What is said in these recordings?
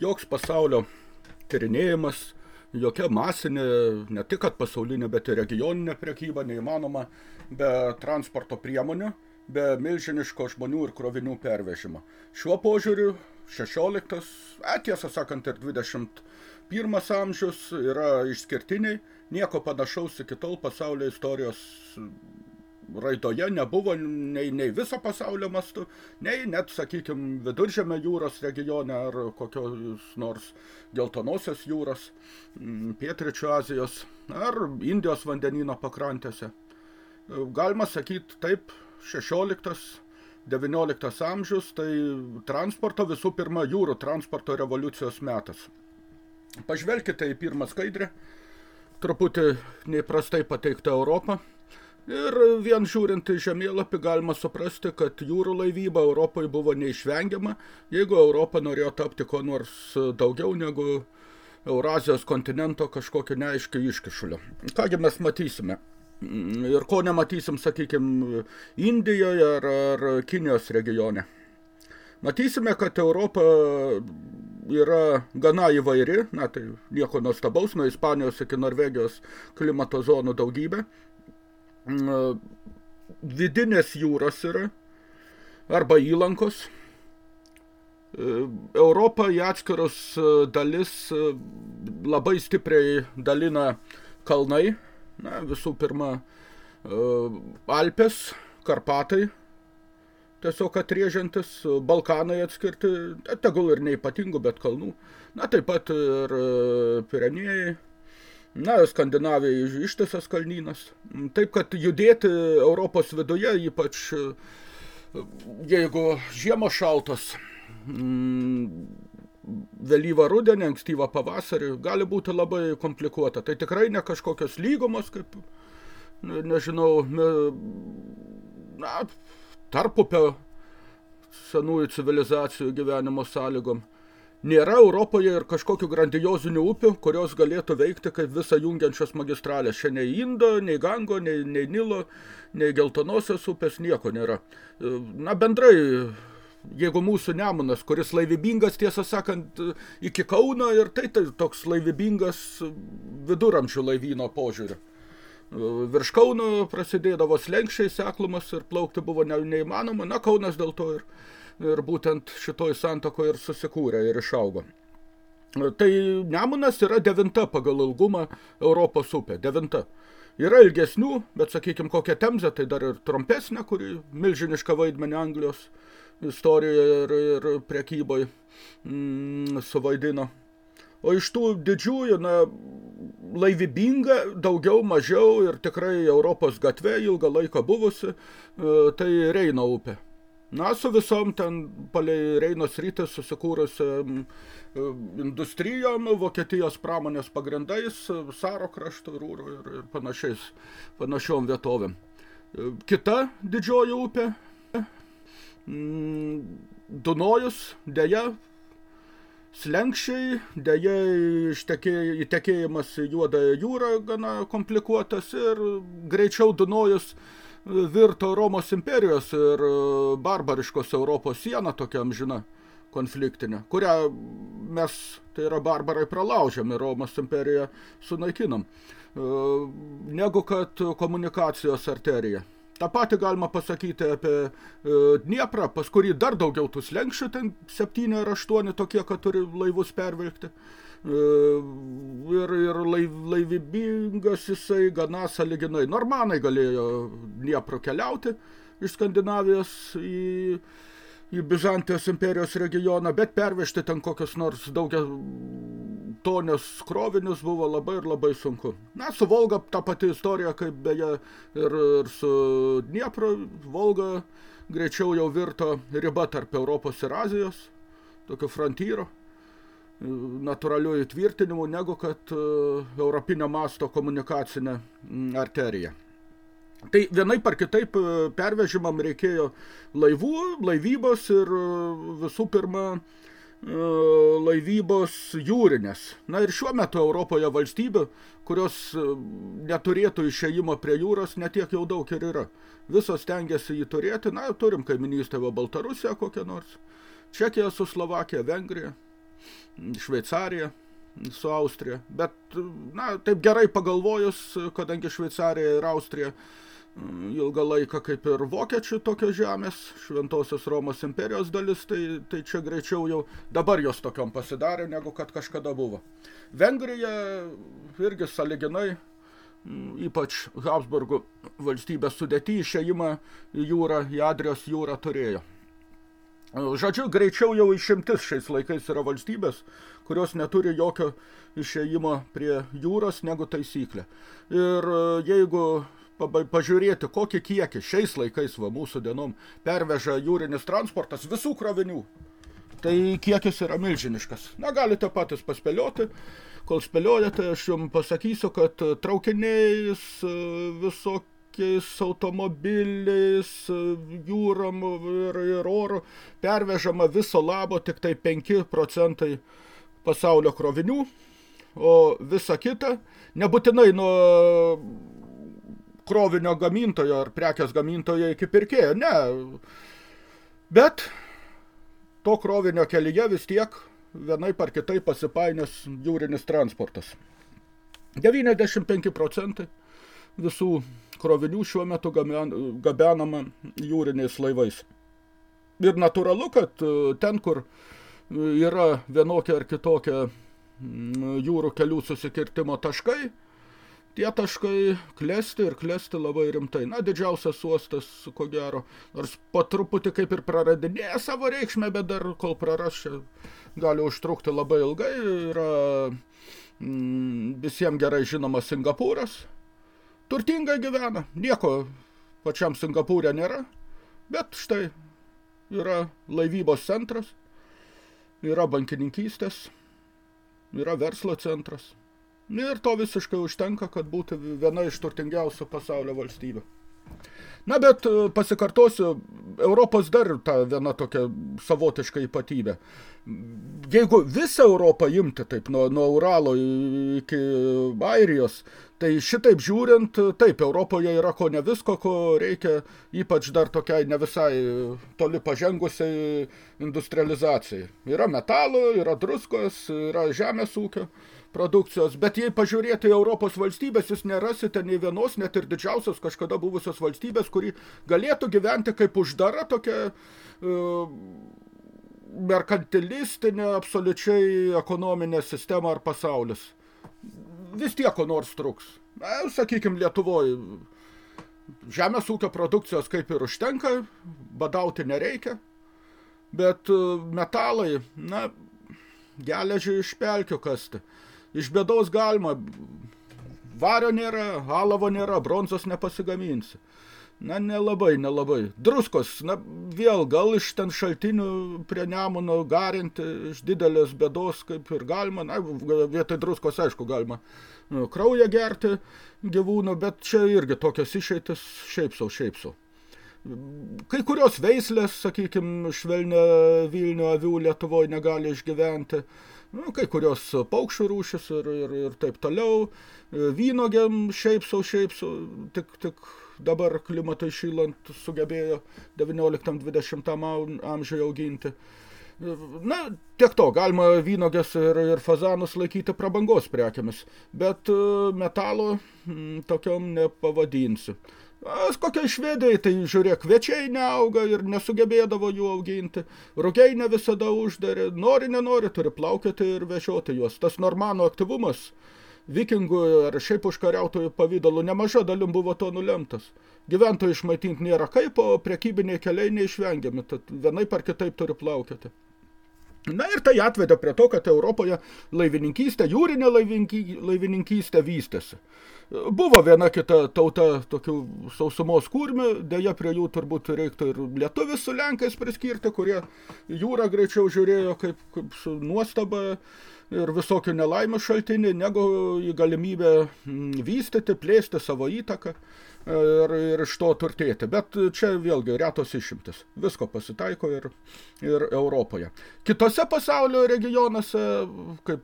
joks pasaulio tyrinėjimas, jokia masinė, ne tik kad pasaulinė, bet ir regioninė prekyba neįmanoma be transporto priemonių, be milžiniško žmonių ir krovinių pervežimo. Šiuo požiūriu 16, e, tiesą sakant, ir 21 amžius yra išskirtiniai, nieko panašaus iki tol pasaulio istorijos raidoje nebuvo nei, nei viso pasaulio mastu, nei net, sakykime, viduržėme jūros regione ar kokios nors geltonosios jūros, pietričio Azijos ar Indijos vandenino pakrantėse. Galima sakyti taip, 16 XIX amžius, tai transporto visų pirma jūrų transporto revoliucijos metas. Pažvelkite į pirmą skaidrę, truputį neįprastai pateikta Europą. Ir vien žiūrint į žemėlapį galima suprasti, kad jūrų laivyba Europoje buvo neišvengiama, jeigu Europa norėjo tapti ko nors daugiau negu Eurazijos kontinento kažkokio neaiškio iškišulio. Kągi mes matysime ir ko nematysim, sakykime, Indijoje ar, ar Kinijos regione. Matysime, kad Europa yra gana įvairi, na tai nieko nuostabaus, nuo Ispanijos iki Norvegijos klimato zonų daugybė. Vidinės jūros yra, arba įlankos. Europą į atskirus dalis labai stipriai dalina kalnai, Na, visų pirma, e, Alpės, Karpatai, tiesiog atrėžiantis, Balkanai atskirti, tegul ir neipatingų, bet kalnų. Na, taip pat ir e, Pirenėjai, na, Skandinavijai ištisas kalnynas. Taip, kad judėti Europos viduje, ypač e, jeigu žiemos šaltos, vėlyvą rudenį, ankstyvą pavasarį, gali būti labai komplikuota. Tai tikrai ne kažkokios lygomos, kaip, nežinau, na, tarpupio senųjų civilizacijų gyvenimo sąlygom. Nėra Europoje ir kažkokių grandiozinių upių, kurios galėtų veikti kaip visą jungiančios magistralės. Čia nei Indo, nei Gango, nei, nei Nilo, nei Geltonosios upės, nieko nėra. Na, bendrai jeigu mūsų Nemunas, kuris laivybingas, tiesą sakant, iki Kauno ir tai, tai toks laivybingas viduramžių laivyno požiūriu. Virš Kauno prasidėdavo slenkščiai seklumas ir plaukti buvo ne, neįmanoma, na Kaunas dėl to ir, ir būtent šitoj santako ir susikūrė ir išaugo. Tai Nemunas yra devinta pagal ilgumą Europos upė, devinta. Yra ilgesnių, bet sakykime kokia Temzė, tai dar ir trumpesnė, kuri milžiniška vaidmenį Anglijos istorijoje ir, ir prekyboj mm, suvaidino. O iš tų didžiųjų, na, laivybinga, daugiau, mažiau ir tikrai Europos gatve ilgą laiką buvusi, e, tai Reino upė. Na, su visom ten palei Reinos rytis susikūrusiam e, industrijom, Vokietijos pramonės pagrindais, Saro kraštų rūrų ir, ir panašiais, panašiom vietovėm. E, kita didžioji upė, Mm, Dunojus, dėja, slenkščiai, dėja įtekėjimas į juodąją jūrą gana komplikuotas ir greičiau Dunojus virto Romos imperijos ir barbariškos Europos siena tokia amžina konfliktinė, kurią mes, tai yra barbarai, pralaužėm ir Romos imperiją sunaikinam, negu kad komunikacijos arterija. Ta pati galima pasakyti apie e, Dnieprą, pas kurį dar daugiau tų slenkščių, ten septyni ar aštuoni tokie, kad turi laivus pervilkti. E, ir, ir laiv, laivybingas jisai gana saliginai. Normanai galėjo Dniepro keliauti iš Skandinavijos į, į Bizantijos imperijos regioną, bet pervežti ten kokius nors daugia tonius krovinius buvo labai ir labai sunku. Na, su Volga ta pati istorija, kaip beje ir, ir su Dniepro, Volga greičiau jau virto riba tarp Europos ir Azijos, tokio frontyro, natūralių įtvirtinimų, negu kad uh, europinio masto komunikacinė arterija. Tai vienai par kitaip pervežimam reikėjo laivų, laivybos ir visų pirma E, laivybos jūrinės. Na ir šiuo metu Europoje valstybių, kurios e, neturėtų išėjimo prie jūros, netiek jau daug ir yra. Visos tengiasi jį turėti, na, turim kaiminystę Baltarusiją kokią nors, Čekiją su Slovakija, Vengrija. Šveicarija su Austrija. Bet, na, taip gerai pagalvojus, kadangi Šveicarija ir Austrija ilgą laiką kaip ir vokiečių tokios žemės, Šventosios Romos imperijos dalis, tai, tai čia greičiau jau dabar jos tokiom pasidarė, negu kad kažkada buvo. Vengrija irgi saliginai, ypač Habsburgų valstybės sudėti, išėjimą į jūrą, į Adrijos jūrą turėjo. Žodžiu, greičiau jau išimtis šiais laikais yra valstybės, kurios neturi jokio išėjimo prie jūros negu taisyklė. Ir jeigu pažiūrėti, kokį kiekį šiais laikais va, mūsų dienom perveža jūrinis transportas visų krovinių. Tai kiekis yra milžiniškas. Na, galite patys paspėlioti. Kol spėliojate, aš jums pasakysiu, kad traukiniais, visokiais automobiliais, jūram ir, ir oro pervežama viso labo tik tai 5 procentai pasaulio krovinių, o visa kita, nebūtinai nuo krovinio gamintojo ar prekės gamintojo iki pirkėjo. Ne. Bet to krovinio kelyje vis tiek vienai par kitai pasipainės jūrinis transportas. 95 procentai visų krovinių šiuo metu gabenama jūriniais laivais. Ir natūralu, kad e, ten, kur yra vienokia ar kitokia jūrų kelių susikirtimo taškai, tie taškai klesti ir klesti labai rimtai. Na, didžiausias uostas, ko gero, nors po truputį kaip ir praradinėja savo reikšmę, bet dar kol praras čia gali užtrukti labai ilgai. Yra mm, visiems gerai žinomas Singapūras. Turtingai gyvena, nieko pačiam Singapūrė nėra, bet štai yra laivybos centras, yra bankininkystės, yra verslo centras. Ir to visiškai užtenka, kad būtų viena iš turtingiausių pasaulio valstybių. Na, bet e, pasikartosiu, Europos dar ta viena tokia savotiška ypatybė. Jeigu visą Europą imti taip nuo, nuo Uralo iki Airijos, tai šitaip žiūrint, taip, Europoje yra ko ne visko, ko reikia, ypač dar tokiai ne visai toli pažengusiai industrializacijai. Yra metalo, yra druskos, yra žemės ūkio produkcijos, bet jei pažiūrėti Europos valstybės, jūs nerasite nei vienos, net ir didžiausios kažkada buvusios valstybės, kuri galėtų gyventi kaip uždara tokia uh, merkantilistinė, absoliučiai ekonominė sistema ar pasaulis. Vis tiek ko nors truks. Na, sakykime, Lietuvoje žemės ūkio produkcijos kaip ir užtenka, badauti nereikia, bet metalai, na, geležį iš pelkių kasti. Iš bėdos galima, vario nėra, alavo nėra, bronzos nepasigaminsi. Na, nelabai, nelabai. Druskos, na, vėl gal iš ten šaltinių prie nemuno garinti iš didelės bėdos, kaip ir galima. Na, vietoj druskos, aišku, galima nu, kraują gerti gyvūnų, bet čia irgi tokios išeitis šiaip sau, šiaip sau. Kai kurios veislės, sakykime, švelnio Vilnių avių Lietuvoje negali išgyventi nu, kai kurios paukščių rūšis ir, ir, ir taip toliau. Vynogiam šiaip sau, šiaip sau, tik, tik dabar klimatai šylant sugebėjo 19-20 amžiuje auginti. Na, tiek to, galima vynogės ir, ir fazanus laikyti prabangos prekiamis, bet metalo tokiom nepavadinsiu. Kokiai švedijai, tai žiūrėk, kviečiai neauga ir nesugebėdavo jų auginti. Rugiai ne visada uždarė, nori, nenori, turi plaukioti ir vežioti juos. Tas normano aktyvumas vikingų ar šiaip užkariautojų pavydalu nemaža dalim buvo to nulemtas. Gyventojų išmaitinti nėra kaip, o prekybiniai keliai neišvengiami, tad vienaip ar kitaip turi plaukioti. Na ir tai atvedė prie to, kad Europoje laivininkystė, jūrinė laivininkystė vystėsi. Buvo viena kita tauta tokių sausumos kurmių, dėja prie jų turbūt reiktų ir lietuvis su lenkais priskirti, kurie jūrą greičiau žiūrėjo kaip, kaip su nuostaba ir visokių nelaimų šaltinį, negu į galimybę mm, vystyti, plėsti savo įtaką ir, ir iš to turtėti. Bet čia vėlgi retos išimtis. Visko pasitaiko ir, ir Europoje. Kitose pasaulio regionuose, kaip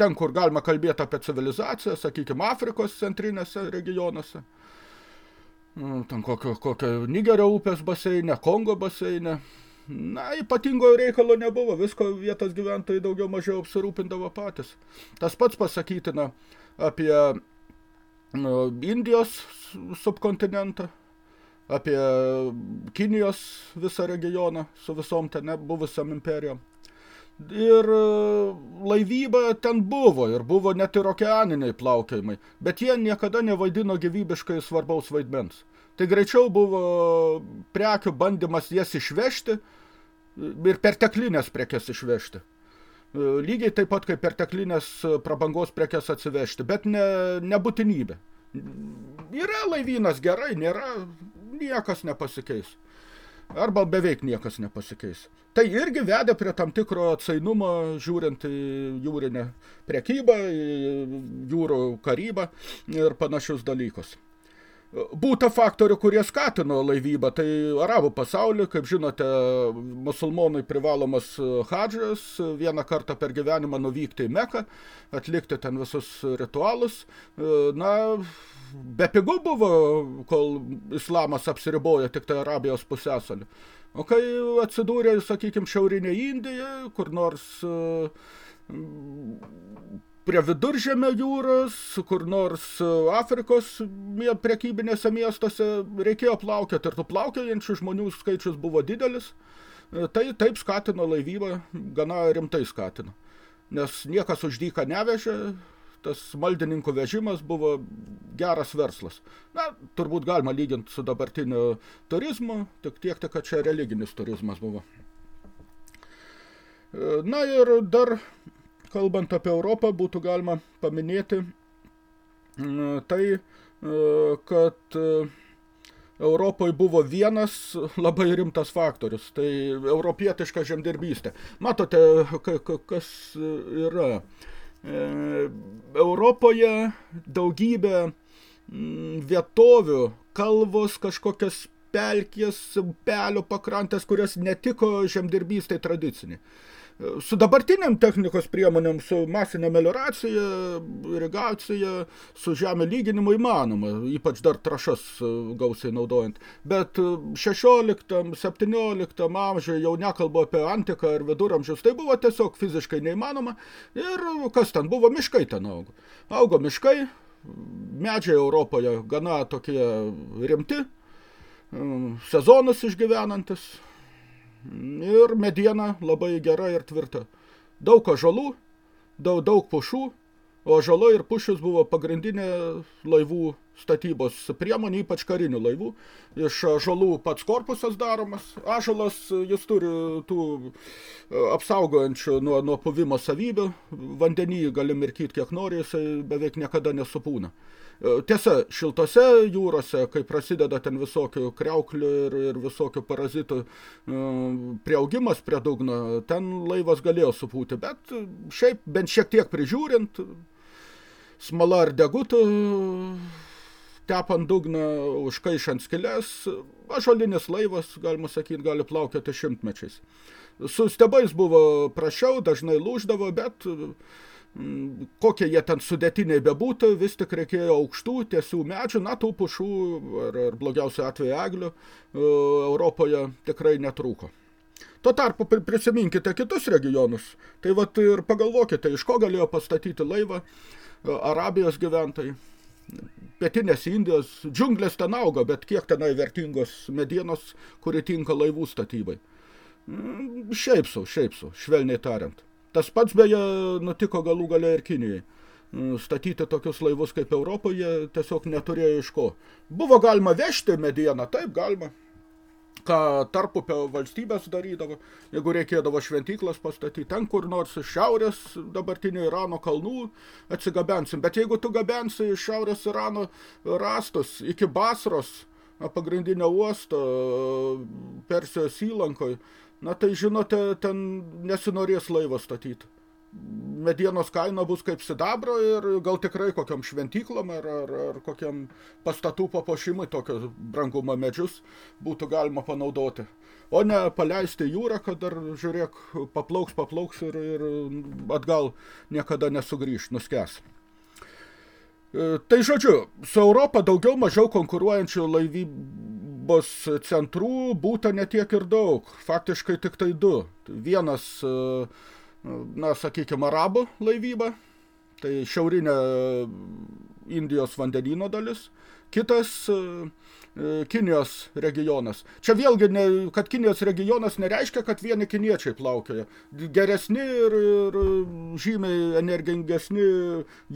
ten, kur galima kalbėti apie civilizaciją, sakykime, Afrikos centrinėse regionuose, nu, ten kokio, kokio Nigerio upės baseine, Kongo baseine, Na, ypatingo reikalo nebuvo, visko vietos gyventojai daugiau mažiau apsirūpindavo patys. Tas pats pasakytina apie nu, Indijos subkontinentą, apie Kinijos visą regioną su visom ten buvusiam imperijom. Ir e, laivyba ten buvo, ir buvo net ir okeaniniai plaukiojimai, bet jie niekada nevaidino gyvybiškai svarbaus vaidmens. Tai greičiau buvo prekių bandymas jas išvežti ir perteklinės prekes išvežti. E, lygiai taip pat kaip perteklinės prabangos prekes atsivežti, bet ne, nebūtinybė. Yra laivynas gerai, nėra, niekas nepasikeis arba beveik niekas nepasikeis. Tai irgi vedė prie tam tikro atsainumo, žiūrint į jūrinę prekybą, į jūrų karybą ir panašius dalykus. Būta faktorių, kurie skatino laivybą, tai arabų pasaulį, kaip žinote, musulmonai privalomas hadžas, vieną kartą per gyvenimą nuvykti į Meką, atlikti ten visus ritualus. Na, be pigų buvo, kol islamas apsiribojo tik tai Arabijos pusėsalį. O kai atsidūrė, sakykime, šiaurinė Indija, kur nors prie viduržemio jūros, kur nors Afrikos prekybinėse miestuose reikėjo plaukioti ir tų plaukiojančių žmonių skaičius buvo didelis, tai taip skatino laivybą, gana rimtai skatino. Nes niekas už dyką nevežė, tas maldininkų vežimas buvo geras verslas. Na, turbūt galima lyginti su dabartiniu turizmu, tik tiek, tik, kad čia religinis turizmas buvo. Na ir dar, kalbant apie Europą, būtų galima paminėti tai, kad Europoje buvo vienas labai rimtas faktorius, tai europietiška žemdirbystė. Matote, kas yra. E, Europoje daugybė mm, vietovių, kalvos, kažkokias pelkės, upelio pakrantės, kurios netiko žemdirbystai tradiciniai su dabartiniam technikos priemonėm, su masinė melioracija, irigacija, su žemė lyginimu įmanoma, ypač dar trašas e, gausiai naudojant. Bet 16-17 amžiuje jau nekalbu apie antiką ar viduramžius, tai buvo tiesiog fiziškai neįmanoma. Ir kas ten buvo, miškai ten augo. Augo miškai, medžiai Europoje gana tokie rimti, sezonus išgyvenantis, ir mediena labai gera ir tvirta. Daug ažalų, daug, daug pušų, o ažalo ir pušis buvo pagrindinė laivų statybos priemonė, ypač karinių laivų. Iš ažalų pats korpusas daromas. Ažalas, jis turi tų e, apsaugojančių nuo, nuo puvimo savybių. Vandenį gali mirkyti kiek nori, jisai beveik niekada nesupūna. E, tiesa, šiltose jūrose, kai prasideda ten visokių kreuklių ir, ir visokių parazitų e, prieaugimas prie dugno, ten laivas galėjo supūti, bet šiaip bent šiek tiek prižiūrint, smala ar degutų, tepant dugną, užkaišant skilės, ažalinis laivas, galima sakyti, gali plaukioti šimtmečiais. Su stebais buvo prašiau, dažnai lūždavo, bet Mm, kokie jie ten sudėtiniai bebūtų, vis tik reikėjo aukštų, tiesių medžių, na, tų pušų ar, ar blogiausio atveju eglių e, Europoje tikrai netrūko. Tuo tarpu prisiminkite kitus regionus, tai vat ir pagalvokite, iš ko galėjo pastatyti laivą e, Arabijos gyventojai, pietinės Indijos, džiunglės ten auga, bet kiek tenai vertingos medienos, kuri tinka laivų statybai. Mm, šiaip sau, šiaip sau, švelniai tariant. Tas pats beje nutiko galų gale ir Kinijai. Mm, statyti tokius laivus kaip Europoje tiesiog neturėjo iš ko. Buvo galima vežti medieną, taip galima. Ką tarpupio valstybės darydavo, jeigu reikėdavo šventyklas pastatyti, ten kur nors iš šiaurės dabartinio Irano kalnų atsigabensim. Bet jeigu tu gabensi iš šiaurės Irano rastus iki Basros, pagrindinio uosto Persijos įlankoje, Na tai žinote, ten nesinorės laivą statyti. Medienos kaina bus kaip sidabro ir gal tikrai kokiam šventyklom ar, ar, ar kokiam pastatų papuošimui tokios brangumo medžius būtų galima panaudoti. O ne paleisti jūrą, kad dar, žiūrėk, paplauks, paplauks ir, ir atgal niekada nesugrįž, nuskęs. E, tai žodžiu, su Europa daugiau mažiau konkuruojančių laivyb prekybos centrų būta netiek ir daug, faktiškai tik tai du. Vienas, na, sakykime, arabų laivyba, tai šiaurinė Indijos vandenino dalis, kitas E, Kinijos regionas. Čia vėlgi, ne, kad Kinijos regionas nereiškia, kad vieni kiniečiai plaukioja. Geresni ir, ir žymiai energingesni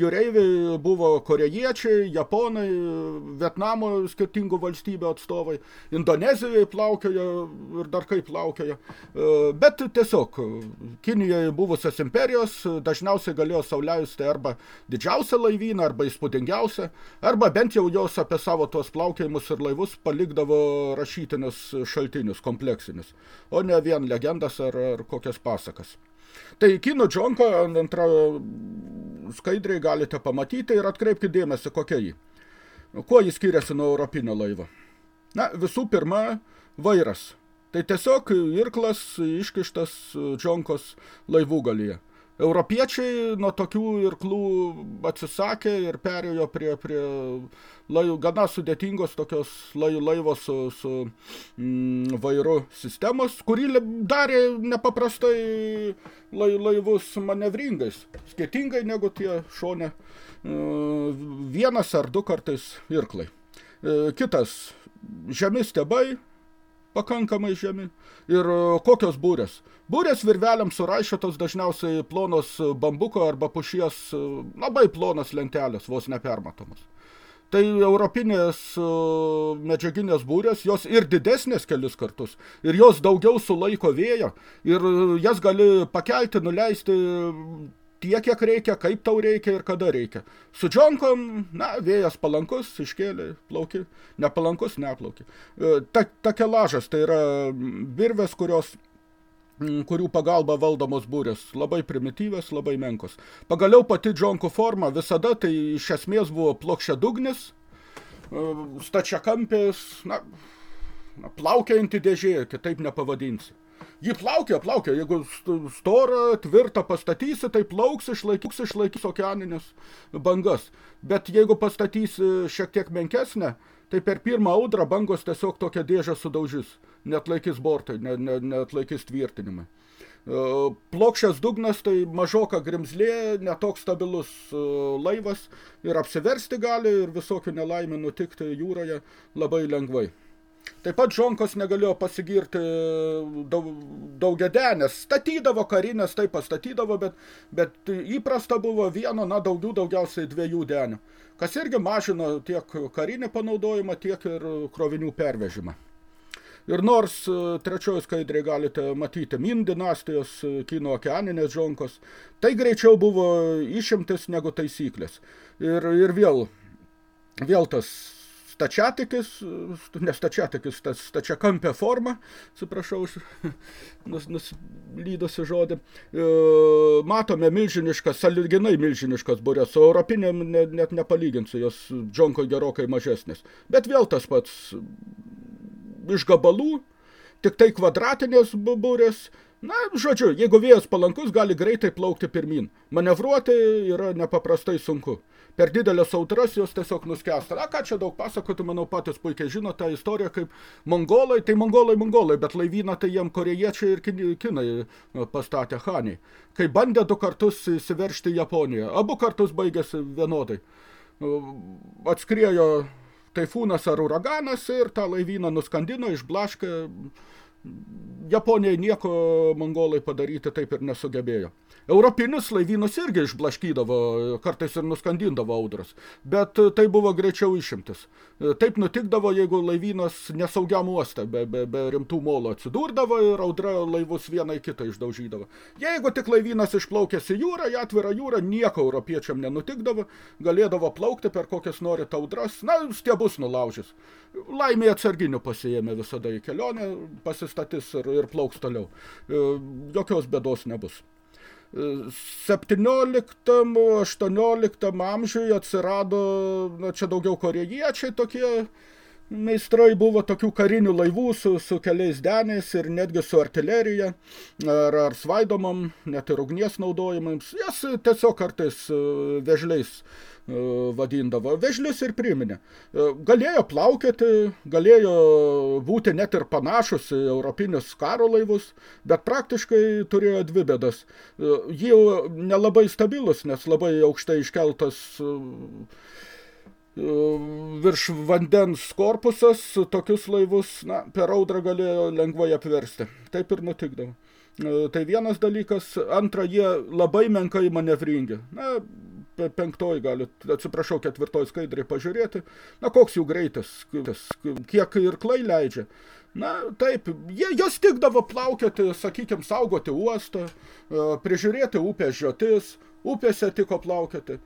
jūreiviai buvo korejiečiai, japonai, Vietnamo skirtingų valstybių atstovai, Indonezijoje plaukioja ir dar kaip plaukioja. E, bet tiesiog, Kinijoje buvusios imperijos dažniausiai galėjo sauliausti arba didžiausią laivyną, arba įspūdingiausią, arba bent jau jos apie savo tuos plaukiojimus ir laivus palikdavo rašytinius šaltinius kompleksinius, o ne vien legendas ar, ar kokias pasakas. Tai kinų džonką antrą skaidriai galite pamatyti ir atkreipkite dėmesį, kokia jį. Kuo jis skiriasi nuo europinio laivo? Na, visų pirma, vairas. Tai tiesiog irklas iškištas džonkos laivų galyje. Europiečiai nuo tokių irklų atsisakė ir perėjo prie, prie laivų, gana sudėtingos tokios laivo su, su mm, vairu sistemos, kurį darė nepaprastai laivus manevringais, skirtingai negu tie šone vienas ar du kartais irklai. E, kitas, žemi stebai, pakankamai žemi. Ir e, kokios būrės? Būrės virveliams suraišiotos dažniausiai plonos bambuko arba pušies, e, labai plonos lentelės, vos nepermatomos. Tai europinės e, medžiaginės būrės, jos ir didesnės kelis kartus, ir jos daugiau sulaiko vėjo, ir jas gali pakelti, nuleisti tiek, kiek reikia, kaip tau reikia ir kada reikia. Su džonkom, na, vėjas palankus, iškėlė, plauki, nepalankus, neplauki. E, ta, takelažas, tai yra virvės, kurios kurių pagalba valdomos būrės, labai primityvės, labai menkos. Pagaliau pati džonkų forma visada tai iš esmės buvo plokščiadugnis, e, stačiakampės, na, na, plaukianti dėžė, kitaip nepavadinsi. Ji plaukia, plaukia, jeigu storą, tvirtą pastatysi, tai plauks, išlaikys, išlaikys okeaninės bangas. Bet jeigu pastatysi šiek tiek menkesnę, tai per pirmą audrą bangos tiesiog tokią dėžę sudaužys. Net laikys bortai, net, net, net laikys tvirtinimai. E, plokščias dugnas tai mažoka grimzlė, netoks stabilus e, laivas ir apsiversti gali ir visokių nelaimė nutikti jūroje labai lengvai. Taip pat Žonkos negalėjo pasigirti daug, daugiadenės. Statydavo karinės, taip pastatydavo, bet, bet įprasta buvo vieno, na, daugiau daugiausiai dviejų denių. Kas irgi mažino tiek karinį panaudojimą, tiek ir krovinių pervežimą. Ir nors e, trečiojo skaidrė galite matyti Min dinastijos e, kino okeaninės žonkos, tai greičiau buvo išimtis negu taisyklės. Ir, ir vėl, vėl tas stačiatikis, ne stačiatikis, tas stačiakampė forma, atsiprašau, nus, nuslydusi žodį, e, matome milžiniškas, saliginai milžiniškas burės, su europinėm net, net nepalyginsiu, jos džonko gerokai mažesnis. Bet vėl tas pats iš gabalų, tik tai kvadratinės burės, Na, žodžiu, jeigu vėjas palankus, gali greitai plaukti pirmin. Manevruoti yra nepaprastai sunku per didelės audras jos tiesiog nuskęsta. Na, ką čia daug pasakoti, manau, patys puikiai žino tą istoriją, kaip mongolai, tai mongolai, mongolai, bet laivyną tai jiem korejiečiai ir kinai pastatė Haniai. Kai bandė du kartus įsiveršti Japoniją, abu kartus baigėsi vienodai. Atskriejo taifūnas ar uraganas ir tą laivyną nuskandino, išblaškė. Japonijai nieko mongolai padaryti taip ir nesugebėjo. Europinius laivynus irgi išblaškydavo, kartais ir nuskandindavo audras, bet tai buvo greičiau išimtis. Taip nutikdavo, jeigu laivynas nesaugiam uoste, be, be, be rimtų molo atsidurdavo ir audra laivus vieną į kitą išdaužydavo. Jeigu tik laivynas išplaukęs į jūrą, į atvirą jūrą, nieko europiečiam nenutikdavo, galėdavo plaukti per kokias nori audras, na, stiebus nulaužys. Laimė atsarginių pasijėmė visada į kelionę, pasistatys ir, ir plauks toliau. Jokios bėdos nebus. 17-18 amžiuje atsirado, na čia daugiau korėjiečiai tokie, meistrai buvo tokių karinių laivų su, su keliais deniais ir netgi su artilerija ar, ar svaidomam, net ir ugnies naudojimams. Jas tiesiog kartais e, vežliais e, vadindavo. Vežlius ir priminė. E, galėjo plaukėti, galėjo būti net ir panašus į europinius karo laivus, bet praktiškai turėjo dvi bėdas. Jį nelabai stabilus, nes labai aukštai iškeltas virš vandens korpusas tokius laivus na, per audrą galėjo lengvai apversti. Taip ir nutikdavo. E, tai vienas dalykas. Antra, jie labai menkai manevringi. Na, penktoj galit, atsiprašau, ketvirtoj skaidriai pažiūrėti. Na, koks jų greitis, kiek ir klai leidžia. Na, taip, jie, jos tikdavo plaukioti, sakykime, saugoti uostą, e, prižiūrėti upės žiotis, upėse tiko plaukioti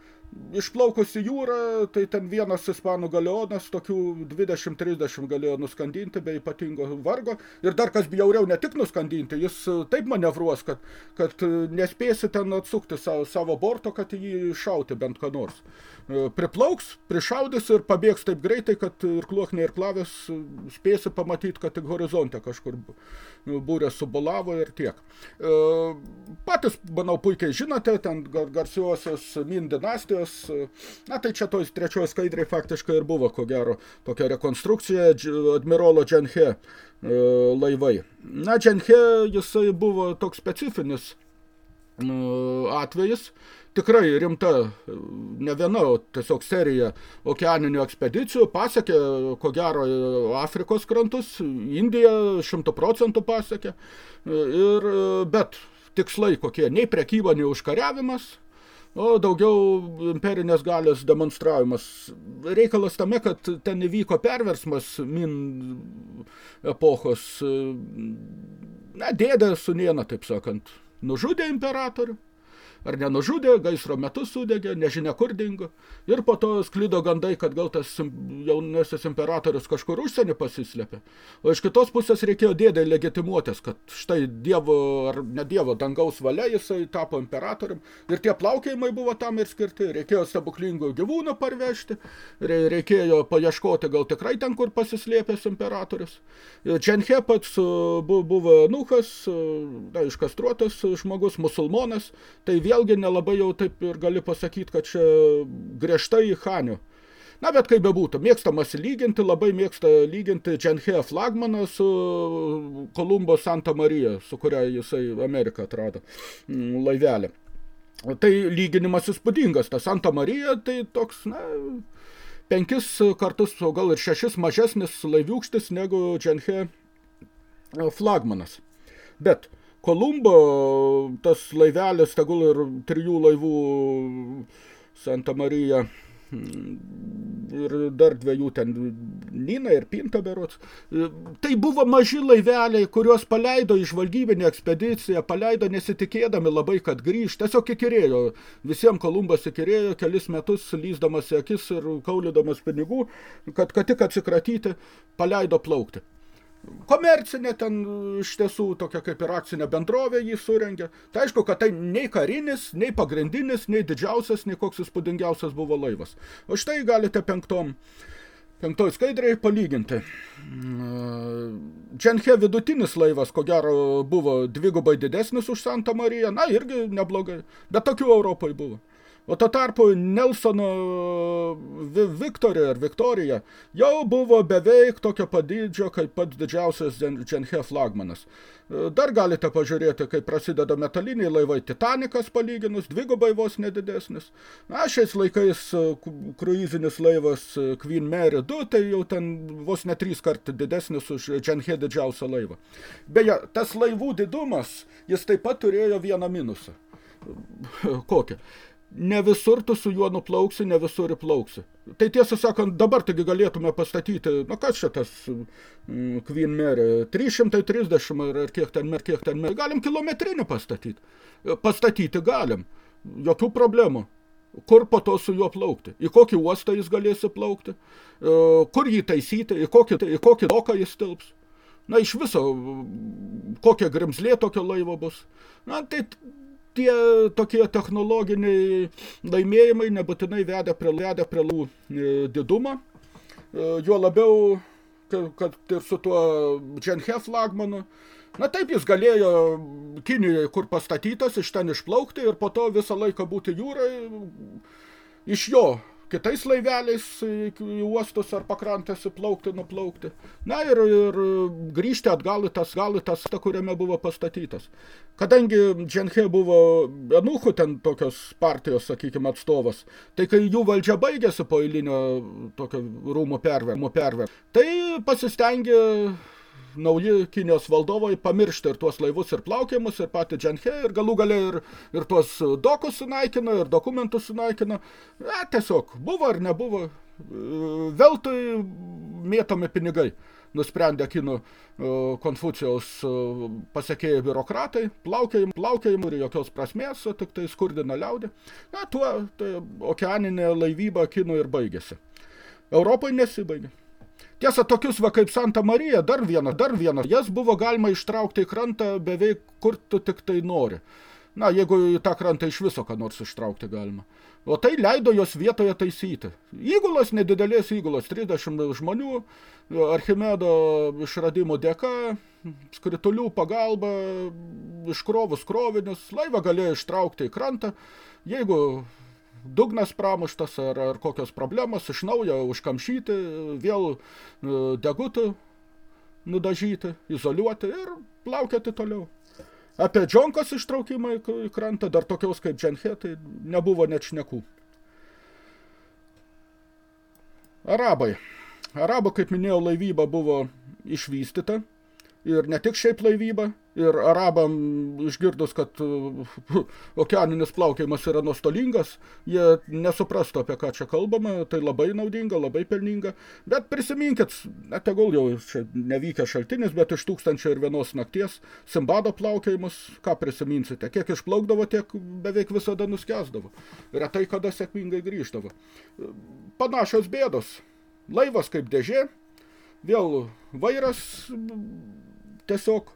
išplaukus į jūrą, tai ten vienas ispanų galeonas tokių 20-30 galėjo nuskandinti be ypatingo vargo. Ir dar kas bjauriau ne tik nuskandinti, jis taip manevruos, kad, kad nespėsi ten atsukti savo, savo borto, kad jį šauti bent ką nors. E, priplauks, prišaudys ir pabėgs taip greitai, kad ir kluoknė ir klavės spėsi pamatyti, kad tik horizonte kažkur būrė subolavo ir tiek. E, patys, manau, puikiai žinote, ten garsiuosios Min dinastijos, na tai čia toj trečioje skaidriai faktiškai ir buvo, ko gero, tokia rekonstrukcija admirolo Dženhe laivai. Na, Dženhe jisai buvo toks specifinis atvejis, tikrai rimta, ne viena, tiesiog serija okeaninių ekspedicijų, pasiekė, ko gero, Afrikos krantus, Indija šimtų procentų pasiekė, ir, bet tikslai kokie, nei prekyba, nei užkariavimas, o daugiau imperinės galės demonstravimas. Reikalas tame, kad ten įvyko perversmas min epochos, na, dėdė suniena, taip sakant, nužudė imperatorių, ar nenužudė, gaisro metu sudegė, nežinia kur dingo. Ir po to sklido gandai, kad gal tas jaunasis imperatorius kažkur užsienį pasislėpė. O iš kitos pusės reikėjo dėdai legitimuotis, kad štai dievo ar ne dievo dangaus valia jisai tapo imperatorium. Ir tie plaukėjimai buvo tam ir skirti. Reikėjo stebuklingų gyvūnų parvežti, reikėjo paieškoti gal tikrai ten, kur pasislėpęs imperatorius. Čenhe pats buvo nukas, na, iškastruotas žmogus, musulmonas, tai vėlgi nelabai jau taip ir gali pasakyti, kad čia griežtai į Hanių. Na, bet kaip bebūtų, mėgstamas lyginti, labai mėgsta lyginti Dženhe flagmaną su Kolumbo Santa Marija, su kuria jisai Ameriką atrado mm, laivelį. Tai lyginimas įspūdingas, ta Santa Marija tai toks, na, penkis kartus, o gal ir šešis mažesnis laiviūkštis negu Dženhe flagmanas. Bet Kolumbo tas laivelis, tegul ir trijų laivų Santa Marija mm, ir dar dviejų ten Nina ir Pinta berots. Tai buvo maži laiveliai, kuriuos paleido į žvalgybinę ekspediciją, paleido nesitikėdami labai, kad grįž. Tiesiog įkirėjo. Visiems Kolumbas įkirėjo kelis metus, lyzdamas į akis ir kaulydamas pinigų, kad, kad tik atsikratyti, paleido plaukti. Komercinė ten iš tiesų tokia kaip ir akcinė bendrovė jį surengė. Tai aišku, kad tai nei karinis, nei pagrindinis, nei didžiausias, nei koks įspūdingiausias buvo laivas. O štai galite penktom, penktoj skaidriai palyginti. Dženhe vidutinis laivas, ko gero, buvo dvigubai didesnis už Santa Mariją. Na, irgi neblogai. Bet tokių Europoje buvo. O to tarpu Nelsono Viktorija ar Viktorija jau buvo beveik tokio padydžio, kaip pats didžiausias Dženhe flagmanas. Dar galite pažiūrėti, kaip prasideda metaliniai laivai Titanikas palyginus, dvigubai vos nedidesnis. Na, šiais laikais kruizinis laivas Queen Mary 2, tai jau ten vos ne trys kartų didesnis už Dženhe didžiausią laivą. Beje, tas laivų didumas, jis taip pat turėjo vieną minusą. Kokią? Ne visur tu su juo nuplauksi, ne visur įplauksi. Tai tiesą sakant, dabar taigi galėtume pastatyti, na kas čia tas mm, Queen Mary, 330 ar kiek ten, kiek ten, galim kilometrinį pastatyti. Pastatyti galim, jokių problemų. Kur po to su juo plaukti? Į kokį uostą jis galės įplaukti? E, kur jį taisyti? Į kokį, į kokį doką jis tilps? Na, iš viso, kokia grimzlė tokio laivo bus. Na, tai tie tokie technologiniai laimėjimai nebūtinai veda prie, veda prie lų e, didumą. E, juo labiau kad ir su tuo Dženhe flagmanu. Na taip, jis galėjo Kinijoje, kur pastatytas, iš ten išplaukti ir po to visą laiką būti jūrai iš jo kitais laiveliais į uostus ar pakrantės įplaukti, nuplaukti. Na ir, ir grįžti atgal į tas, gal į tas, kuriame buvo pastatytas. Kadangi Dženhe buvo Enuchų ten tokios partijos, sakykime, atstovas, tai kai jų valdžia baigėsi po eilinio tokio rūmų perver, perver, tai pasistengė nauji Kinijos valdovai pamiršti ir tuos laivus ir plaukiamus, ir patį Dženhe, ir galų galę ir, ir tuos dokus sunaikino, ir dokumentus sunaikino. E, tiesiog, buvo ar nebuvo, veltui mėtomi pinigai. Nusprendė kinų Konfucijaus pasiekėjai biurokratai, plaukiajim, plaukiajim ir jokios prasmės, tik tai skurdina liaudį. Na, tuo tai okeaninė laivyba kinų ir baigėsi. Europai nesibaigė. Tiesa, tokius va kaip Santa Marija, dar vieną, dar vieną, jas buvo galima ištraukti į krantą beveik kur tu tik tai nori. Na, jeigu į tą krantą iš viso ką nors ištraukti galima. O tai leido jos vietoje taisyti. Įgulos, nedidelės įgulos, 30 žmonių, Archimedo išradimo dėka, skritulių pagalba, iškrovus krovinius, laivą galėjo ištraukti į krantą. Jeigu dugnas pramuštas ar, ar kokios problemos, iš naujo užkamšyti, vėl e, degutų nudažyti, izoliuoti ir plaukioti toliau. Apie džonkos ištraukimą į krantą, dar tokiaus kaip dženhe, tai nebuvo net šnekų. Arabai. Arabų, kaip minėjau, laivyba buvo išvystyta ir ne tik šiaip laivyba, ir arabam išgirdus, kad uh, okeaninis plaukiamas yra nuostolingas, jie nesuprastų, apie ką čia kalbama, tai labai naudinga, labai pelninga, bet prisiminkit, netegul jau čia nevykę šaltinis, bet iš tūkstančio ir vienos nakties Simbado plaukiajimus, ką prisiminsite, kiek išplaukdavo, tiek beveik visada nuskesdavo, retai kada sėkmingai grįždavo. Panašios bėdos, laivas kaip dėžė, vėl vairas tiesiog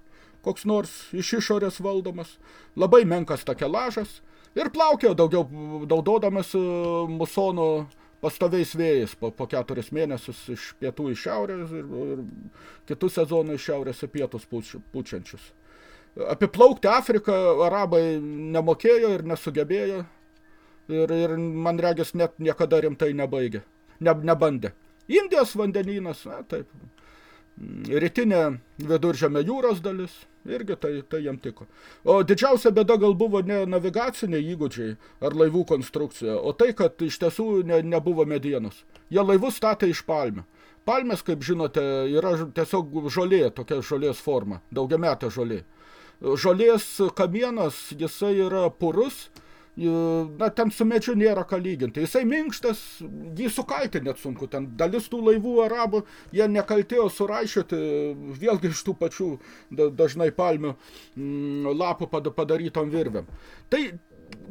koks nors iš išorės valdomas, labai menkas takelažas ir plaukėjo daugiau naudodamas e, musono pastoviais vėjais po, po keturis mėnesius iš pietų į šiaurės ir, ir kitų sezonų iš šiaurės į pietus puč, pučiančius. Apiplaukti Afriką arabai nemokėjo ir nesugebėjo ir, ir man regis net niekada rimtai nebaigė, ne, nebandė. Indijos vandenynas, na taip, rytinė viduržemio jūros dalis, irgi tai, tai jam tiko. O didžiausia bėda gal buvo ne navigaciniai įgūdžiai ar laivų konstrukcija, o tai, kad iš tiesų ne, nebuvo medienos. Jie laivus statė iš palmių. Palmės, kaip žinote, yra tiesiog žolė, tokia žolės forma, daugiametė žolė. Žolės kamienas, jisai yra purus, na, ten su medžiu nėra ką lyginti. Jisai minkštas, jį sukalti net sunku. Ten dalis tų laivų arabų, jie nekaltėjo suraišioti vėlgi iš tų pačių dažnai palmių mm, lapų padarytom virvėm. Tai,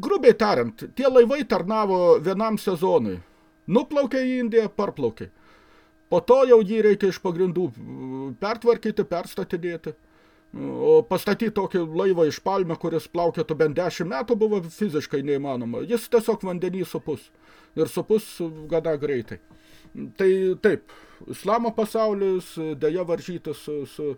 grubiai tariant, tie laivai tarnavo vienam sezonui. Nuplaukė į Indiją, parplaukė. Po to jau jį reikia iš pagrindų pertvarkyti, perstatinėti. O pastatyti tokį laivą iš palmę, kuris plaukėtų bent 10 metų, buvo fiziškai neįmanoma. Jis tiesiog vandenį supus. Ir supus gana greitai. Tai taip, islamo pasaulis dėja varžyti su, su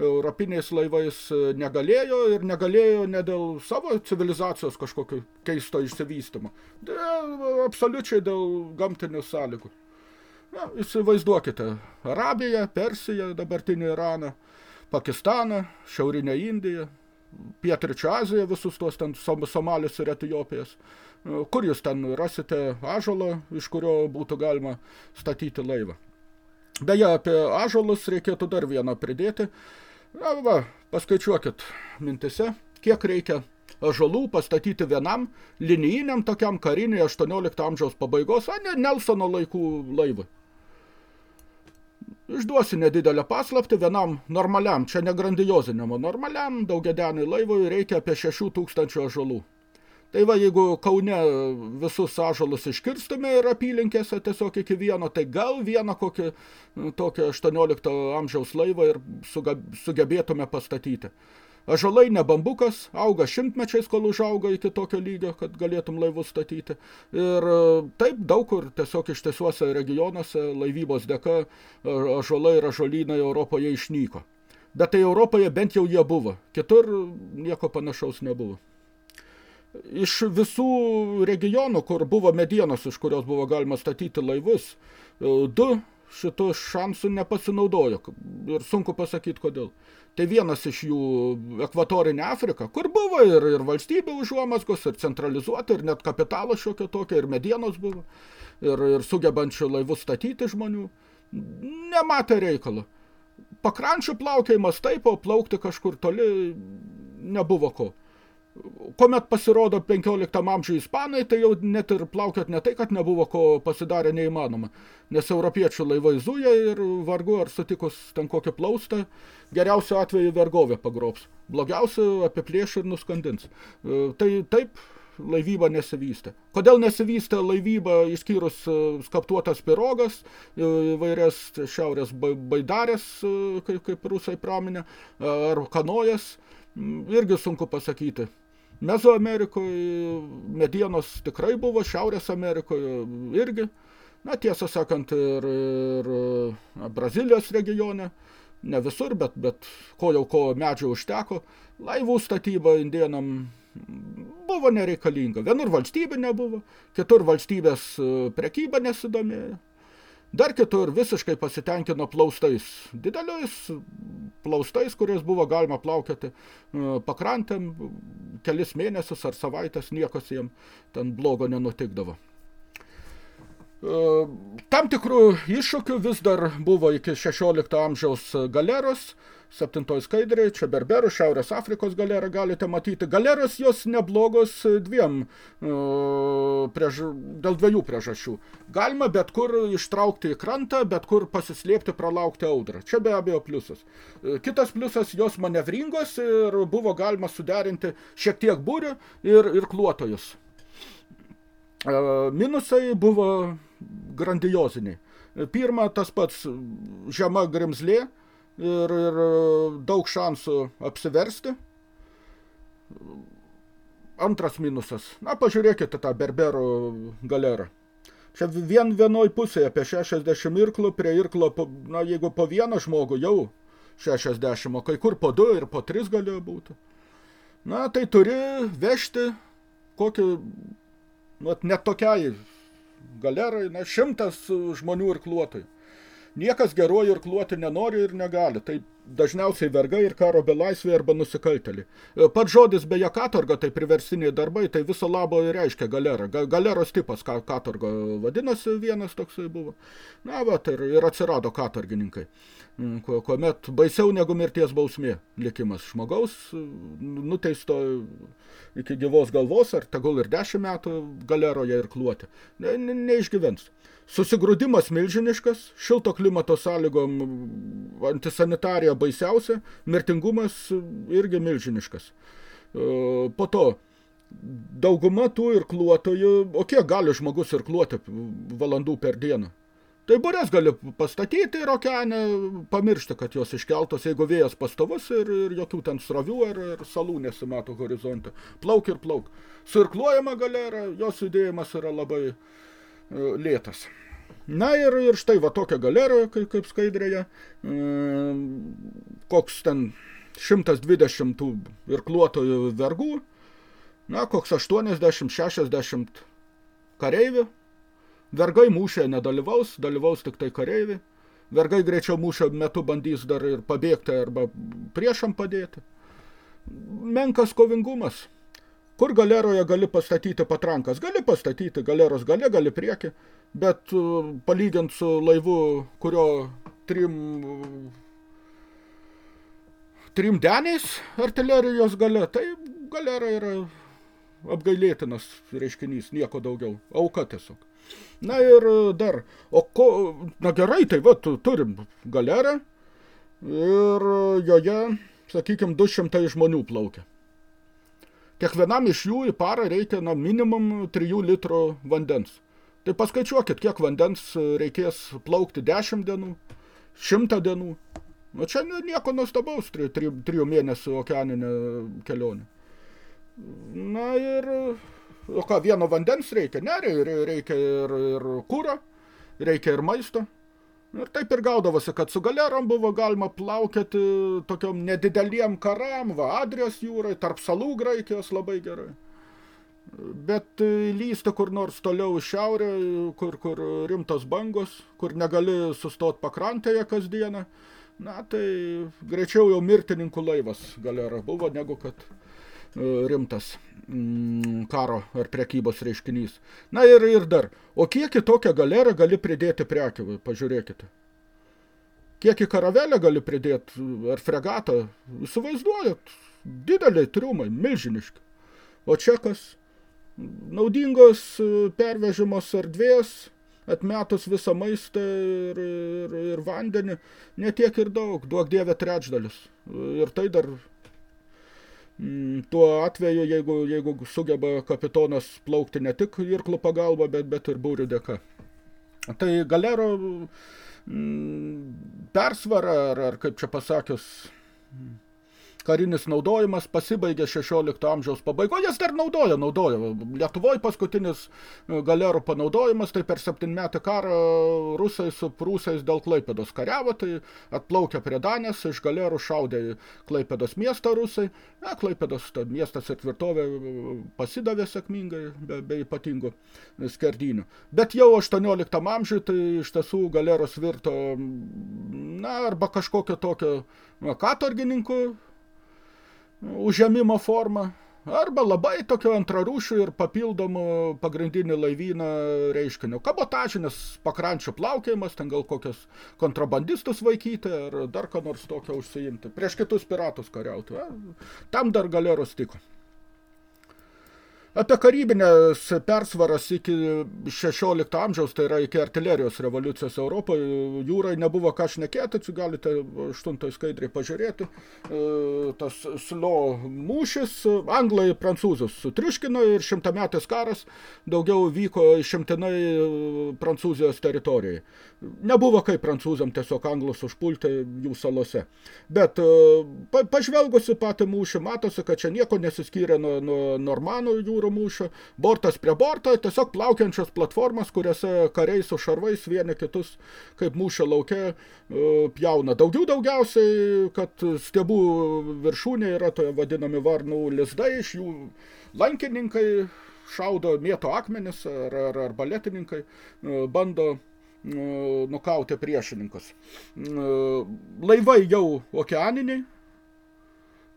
europiniais laivais negalėjo ir negalėjo ne dėl savo civilizacijos kažkokio keisto išsivystymo. Dėl, absoliučiai dėl gamtinių sąlygų. Na, įsivaizduokite, Arabiją, Persiją, dabartinį Iraną – Pakistaną, Šiaurinę Indiją, Pietričių Aziją, visus tuos ten Somalis ir Etijopijas. Kur jūs ten rasite ažolą, iš kurio būtų galima statyti laivą. Beje, apie ažolus reikėtų dar vieną pridėti. Na, va, paskaičiuokit mintise, kiek reikia ažolų pastatyti vienam linijiniam tokiam kariniai 18 amžiaus pabaigos, a ne Nelsono laikų laivui. Išduosiu nedidelę paslaptį vienam normaliam, čia ne grandioziniam, o normaliam daugiadienui laivui reikia apie 6 tūkstančių ažalų. Tai va, jeigu Kaune visus ažalus iškirstume ir apylinkėse tiesiog iki vieno, tai gal vieną kokį tokį 18 amžiaus laivą ir sugebėtume pastatyti. Ažalai ne bambukas, auga šimtmečiais, kol užauga iki tokio lygio, kad galėtum laivus statyti. Ir e, taip daug kur tiesiog ištesiuose regionuose laivybos dėka ažalai ir ažolynai Europoje išnyko. Bet tai Europoje bent jau jie buvo. Kitur nieko panašaus nebuvo. Iš visų regionų, kur buvo medienos, iš kurios buvo galima statyti laivus, e, du šitų šansų nepasinaudojo. Ir sunku pasakyti, kodėl. Tai vienas iš jų ekvatorinė Afrika, kur buvo ir, ir valstybė užuomasgos, ir centralizuota, ir net kapitalo šiokio tokio, ir medienos buvo, ir, ir sugebančių laivus statyti žmonių, nematė reikalo. Pakrančių plaukėjimas taip, o plaukti kažkur toli nebuvo ko. Komet pasirodo 15 amžiuje ispanai, tai jau net ir plaukiot ne tai, kad nebuvo ko pasidarė neįmanoma. Nes europiečių laivai zuja ir vargu ar sutikus ten kokį plaustą, geriausiu atveju vergovę pagrobs. Blogiausiu apie plėšį ir nuskandins. E, tai taip, laivyba nesivystė. Kodėl nesivystė laivyba išskyrus e, skaptuotas pirogas, e, vairias šiaurės baidarės, kaip, kaip rusai praminė, ar kanojas, irgi sunku pasakyti. Mezoamerikoje medienos tikrai buvo, Šiaurės Amerikoje irgi, na tiesą sakant, ir, ir na, Brazilijos regione, ne visur, bet, bet ko jau ko medžio užteko, laivų statyba indienam buvo nereikalinga. Vienur valstybė nebuvo, kitur valstybės prekyba nesidomėjo. Dar kitur visiškai pasitenkino plaustais, dideliais plaustais, kuriais buvo galima plaukioti e, pakrantėm, kelis mėnesius ar savaitės niekas jiem ten blogo nenutikdavo. E, tam tikrų iššūkių vis dar buvo iki 16 amžiaus galeros, septintoj skaidrėj, čia berberų, Šiaurės Afrikos galerą galite matyti. Galeros jos neblogos dviem, e, priež... dėl dviejų priežasčių. Galima bet kur ištraukti į krantą, bet kur pasislėpti, pralaukti audrą. Čia be abejo pliusas. E, kitas pliusas, jos manevringos ir buvo galima suderinti šiek tiek būrių ir, ir kluotojus. E, minusai buvo grandioziniai. Pirma, tas pats žema grimzlė, ir, ir e, daug šansų apsiversti. Antras minusas. Na, pažiūrėkite tą berberų galerą. Čia vien vienoj pusėje apie 60 irklų, prie irklo, po, na, jeigu po vieną žmogų jau 60, o kai kur po 2 ir po 3 galėjo būti. Na, tai turi vežti kokį, nu, net tokiai galerai, na, šimtas žmonių irkluotojų. Niekas geruoju ir kluoti nenori ir negali. Tai dažniausiai vergai ir karo belaisvė arba nusikaltėlį. E, Pat žodis beje katorga, tai priverstiniai darbai, tai viso labo ir reiškia galera. Galeros tipas ka katorga vadinasi, vienas toksai buvo. Na, va, ir, ir atsirado katorgininkai. Mm, kuomet baisiau negu mirties bausmė likimas žmogaus, nuteisto iki gyvos galvos, ar tegul ir dešimt metų galeroje ir kluoti. Ne, ne, neišgyvens. Susigrūdimas milžiniškas, šilto klimato sąlygom antisanitarija baisiausia, mirtingumas irgi milžiniškas. E, po to, dauguma tų irkluotojų, o kiek gali žmogus irkluoti valandų per dieną? Tai burės gali pastatyti ir okeane, pamiršti, kad jos iškeltos, jeigu vėjas pastovus ir, ir jokių ten srovių ar, ar salų nesimato horizonte. Plauk ir plauk. Suirkluojama galera, jos judėjimas yra labai uh, lėtas. Na ir, ir štai va tokia galera, kaip, kaip skaidrėje, koks ten 120 tų irkluotojų vergų, na, koks 80-60 kareivių. Vergai mūšė nedalyvaus, dalyvaus tik tai kareiviai. Vergai greičiau mūšio metu bandys dar ir pabėgti arba priešam padėti. Menkas kovingumas. Kur galeroje gali pastatyti patrankas? Gali pastatyti galeros gale, gali prieki, bet uh, palygint su laivu, kurio trim, trim deniais artilerijos gale, tai galera yra apgailėtinas reiškinys, nieko daugiau, auka tiesiog. Na ir dar, o ko, na gerai, tai va, turim galerą ir joje, sakykime, 200 žmonių plaukia. Kiekvienam iš jų į parą reikia na, minimum 3 litrų vandens. Tai paskaičiuokit, kiek vandens reikės plaukti 10 dienų, 100 dienų. O čia nieko tri, trijų mėnesių okeaninė kelionė. Na ir, o ką, vieno vandens reikia? Ne, reikia ir, ir kūro, reikia ir maisto. Ir taip ir gaudavosi, kad su galerom buvo galima plaukėti tokiom nedideliem karam, va, Adrijos jūrai, tarp salų Graikijos labai gerai. Bet lysti kur nors toliau į šiaurę, kur, kur rimtos bangos, kur negali sustot pakrantėje kasdieną, na tai greičiau jau mirtininkų laivas galera buvo, negu kad e, rimtas mm, karo ar prekybos reiškinys. Na ir, ir dar, o kiek į tokią galerą gali pridėti prekių, pažiūrėkite. Kiek į karavelę gali pridėti, ar fregatą, įsivaizduojat, dideliai triumai, milžiniški. O čia kas? Naudingos e, pervežimos erdvės, atmetus visą maistą ir, ir, ir vandenį, netiek ir daug, duok dievė trečdalis. Ir tai dar tuo atveju, jeigu, jeigu sugeba kapitonas plaukti ne tik irklų pagalba, bet, bet ir būrių dėka. Tai galero mm, persvara, ar, ar kaip čia pasakius, karinis naudojimas pasibaigė 16 amžiaus pabaigoje, jas dar naudoja, naudoja. Lietuvoje paskutinis e, galerų panaudojimas, tai per septynmetį karą rusai su prūsais dėl Klaipėdos kariavo, tai atplaukė prie Danės, iš galerų šaudė Klaipėdos miestą rusai, ja, Klaipėdos miestas ir tvirtovė e, pasidavė sėkmingai, be, be ypatingų skerdynių. Bet jau 18 amžiui tai iš tiesų galeros virto, na, arba kažkokio tokio katorgininkų užėmimo formą, arba labai tokio antrarūšių ir papildomų pagrindinį laivyną reiškinio. Kabotažinis pakrančių plaukėjimas, ten gal kokios kontrabandistus vaikyti, ar dar ką nors tokio užsiimti. Prieš kitus piratus kariauti. Tam dar galeros tiko. Apie karybinės persvaras iki 16 amžiaus, tai yra iki artilerijos revoliucijos Europoje, jūrai nebuvo ką šnekėti, čia galite 8 skaidriai pažiūrėti. E, tas slo mūšis, anglai prancūzus sutriuškino ir šimtametis karas daugiau vyko išimtinai Prancūzijos teritorijai. Nebuvo kaip prancūzam tiesiog anglus užpulti jų salose. Bet e, pa, pažvelgusi patį mūšį, matosi, kad čia nieko nesiskyrė nuo, nuo normanų jūrų jūrų mūšio, bortas prie borto, tiesiog plaukiančios platformas, kuriuose kariai su šarvais vieni kitus kaip mūšio lauke e, pjauna. Daugiau daugiausiai, kad stiebų viršūnė yra toje vadinami varnų lizdai, iš jų lankininkai šaudo mėto akmenis ar, ar, ar baletininkai, e, bando e, nukauti priešininkus. Laivai jau okeaniniai,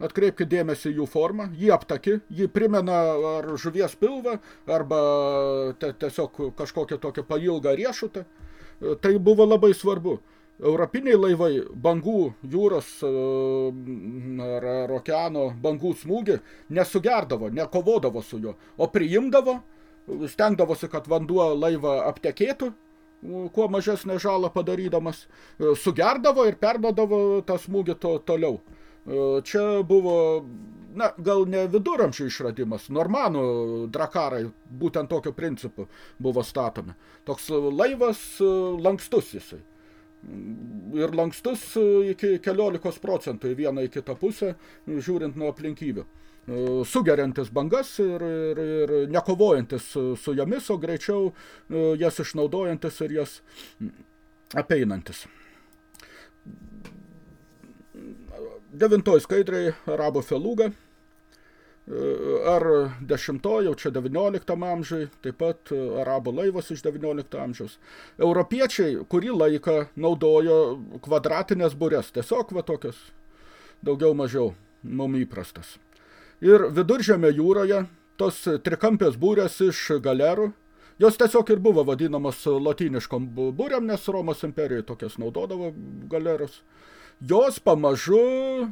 Atkreipkite dėmesį jų formą, jį aptaki, jį primena ar žuvies pilvą, arba tiesiog kažkokią tokią pailgą riešutą. E, tai buvo labai svarbu. Europiniai laivai bangų jūros e, ar, ar okeano bangų smūgį nesugerdavo, nekovodavo su juo, o priimdavo, stengdavosi, kad vanduo laivą aptekėtų, kuo mažesnę žalą padarydamas, e, sugerdavo ir perdodavo tą smūgį to, toliau. E, čia buvo, na, gal ne viduramžių išradimas, normanų drakarai būtent tokiu principu buvo statomi. Toks laivas e, lankstus jisai. Ir lankstus e, iki keliolikos procentų į vieną į kitą pusę, žiūrint nuo aplinkybių. Sugeriantis bangas ir, ir, ir nekovojantis su jomis, o greičiau jas išnaudojantis ir jas apeinantis. Devintoj skaidrai arabo felūga, ar dešimtojo, jau čia 19 amžiui, taip pat arabo laivas iš 19 amžiaus. Europiečiai kurį laiką naudojo kvadratinės burės, tiesiog va tokias daugiau mažiau mum įprastas. Ir viduržėme jūroje tos trikampės būrės iš galerų, jos tiesiog ir buvo vadinamos latiniškom būrėm, nes Romos imperijai tokias naudodavo galerus jos pamažu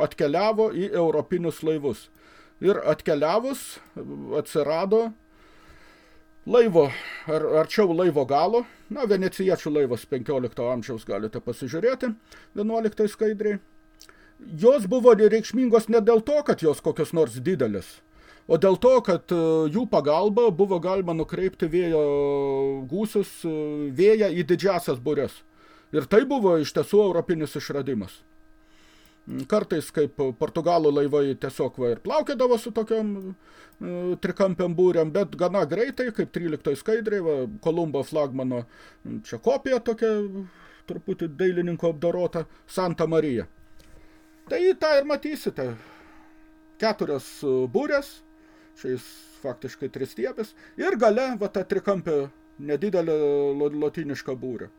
atkeliavo į europinius laivus. Ir atkeliavus atsirado laivo, ar, arčiau laivo galo, na, venecijiečių laivas 15 amžiaus galite pasižiūrėti, 11 skaidriai. Jos buvo reikšmingos ne dėl to, kad jos kokios nors didelis, o dėl to, kad e, jų pagalba buvo galima nukreipti vėjo gūsius, e, vėją į didžiasias burės Ir tai buvo iš tiesų europinis išradimas. Kartais, kaip portugalų laivai tiesiog va, ir plaukėdavo su tokiam e, trikampiam būriam, bet gana greitai, kaip 13 skaidriai, va, Kolumbo flagmano čia kopija tokia, truputį dailininko apdorota, Santa Marija. Tai tą ir matysite. Keturios būrės, šiais faktiškai tris stiebės, ir gale va ta trikampė nedidelė lotiniška būrė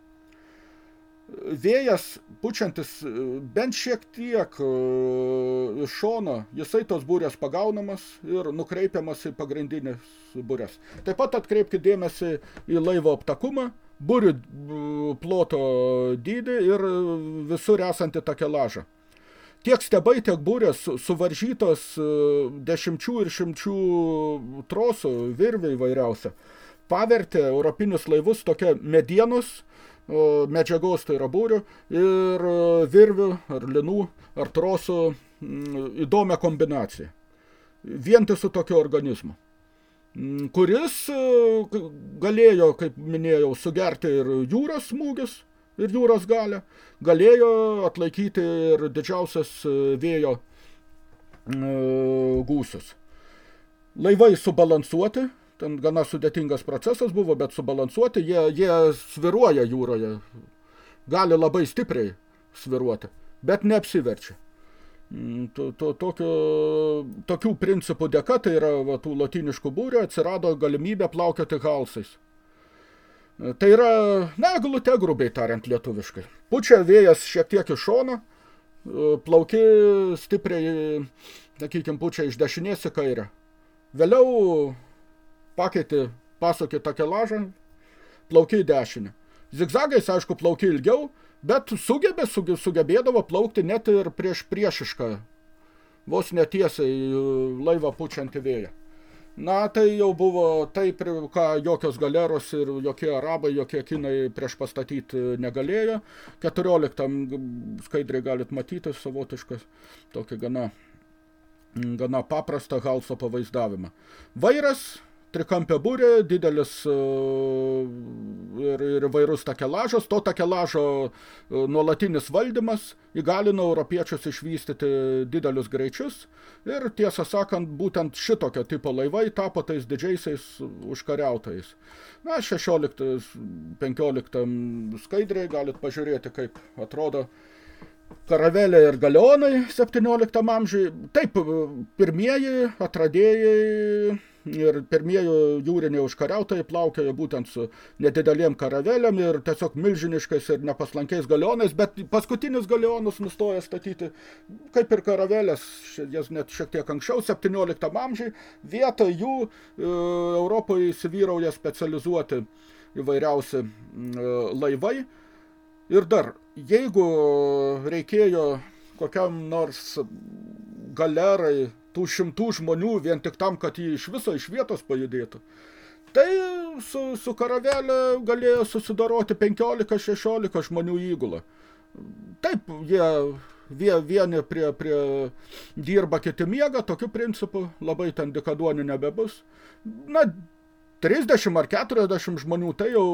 vėjas pučiantis e, bent šiek tiek e, iš šono, jisai tos būrės pagaunamas ir nukreipiamas į pagrindinės būrės. Taip pat atkreipkite dėmesį į laivo aptakumą, būrių ploto dydį ir visur esantį takelažą. Tiek stebai, tiek būrės suvaržytos e, dešimčių ir šimčių trosų, virviai vairiausia, pavertė europinius laivus tokia medienos, medžiagos, tai yra būrių, ir e, virvių, ar linų, ar trosų įdomią kombinaciją. Vientisų tokio organizmo, kuris e, galėjo, kaip minėjau, sugerti ir jūros smūgis, ir jūros galę, galėjo atlaikyti ir didžiausias e, vėjo gūsius. Laivai subalansuoti, ten gana sudėtingas procesas buvo, bet subalansuoti, jie, jie sviruoja jūroje, gali labai stipriai sviruoti, bet neapsiverčia. Mm, to, to, tokio, tokių principų dėka, tai yra va, tų latiniškų būrių, atsirado galimybė plaukioti halsais. Tai yra, na, glute grubiai tariant lietuviškai. Pučia vėjas šiek tiek iš šono, plauki stipriai, sakykime, pučia iš dešinės į kairę. Vėliau pakeiti pasukį takelažą, plauki į dešinę. Zigzagais, aišku, plauki ilgiau, bet sugebė, sugebėdavo plaukti net ir prieš priešišką, vos netiesiai laivą pučiantį vėją. Na, tai jau buvo taip, ką jokios galeros ir jokie arabai, jokie kinai prieš pastatyti negalėjo. 14 skaidriai galit matyti savotiškas tokį gana, gana paprastą halso pavaizdavimą. Vairas trikampė būrė, didelis e, ir, ir vairus takelažas. To takelažo e, nuolatinis valdymas įgalino europiečius išvystyti didelius greičius. Ir tiesą sakant, būtent šitokio tipo laivai tapo tais didžiaisiais užkariautais. Na, 16-15 skaidriai galit pažiūrėti, kaip atrodo karavelė ir galionai 17 amžiui. Taip, pirmieji atradėjai ir pirmieji jūriniai užkariautojai plaukiojo būtent su nedidelėm karavelėm ir tiesiog milžiniškais ir nepaslankiais galionais, bet paskutinius galionus nustoja statyti kaip ir karavelės, jas net šiek tiek anksčiau, 17 amžiai, vietoj jų e, Europoje įsivyrauja specializuoti įvairiausi e, laivai. Ir dar, jeigu reikėjo kokiam nors galerai tų šimtų žmonių vien tik tam, kad jį iš viso iš vietos pajudėtų. Tai su, su karavelė galėjo susidaroti 15-16 žmonių įgulą. Taip, jie vie, vieni prie, prie dirba, kiti miega, tokiu principu labai ten dikaduonių nebebus. Na, 30 ar 40 žmonių tai jau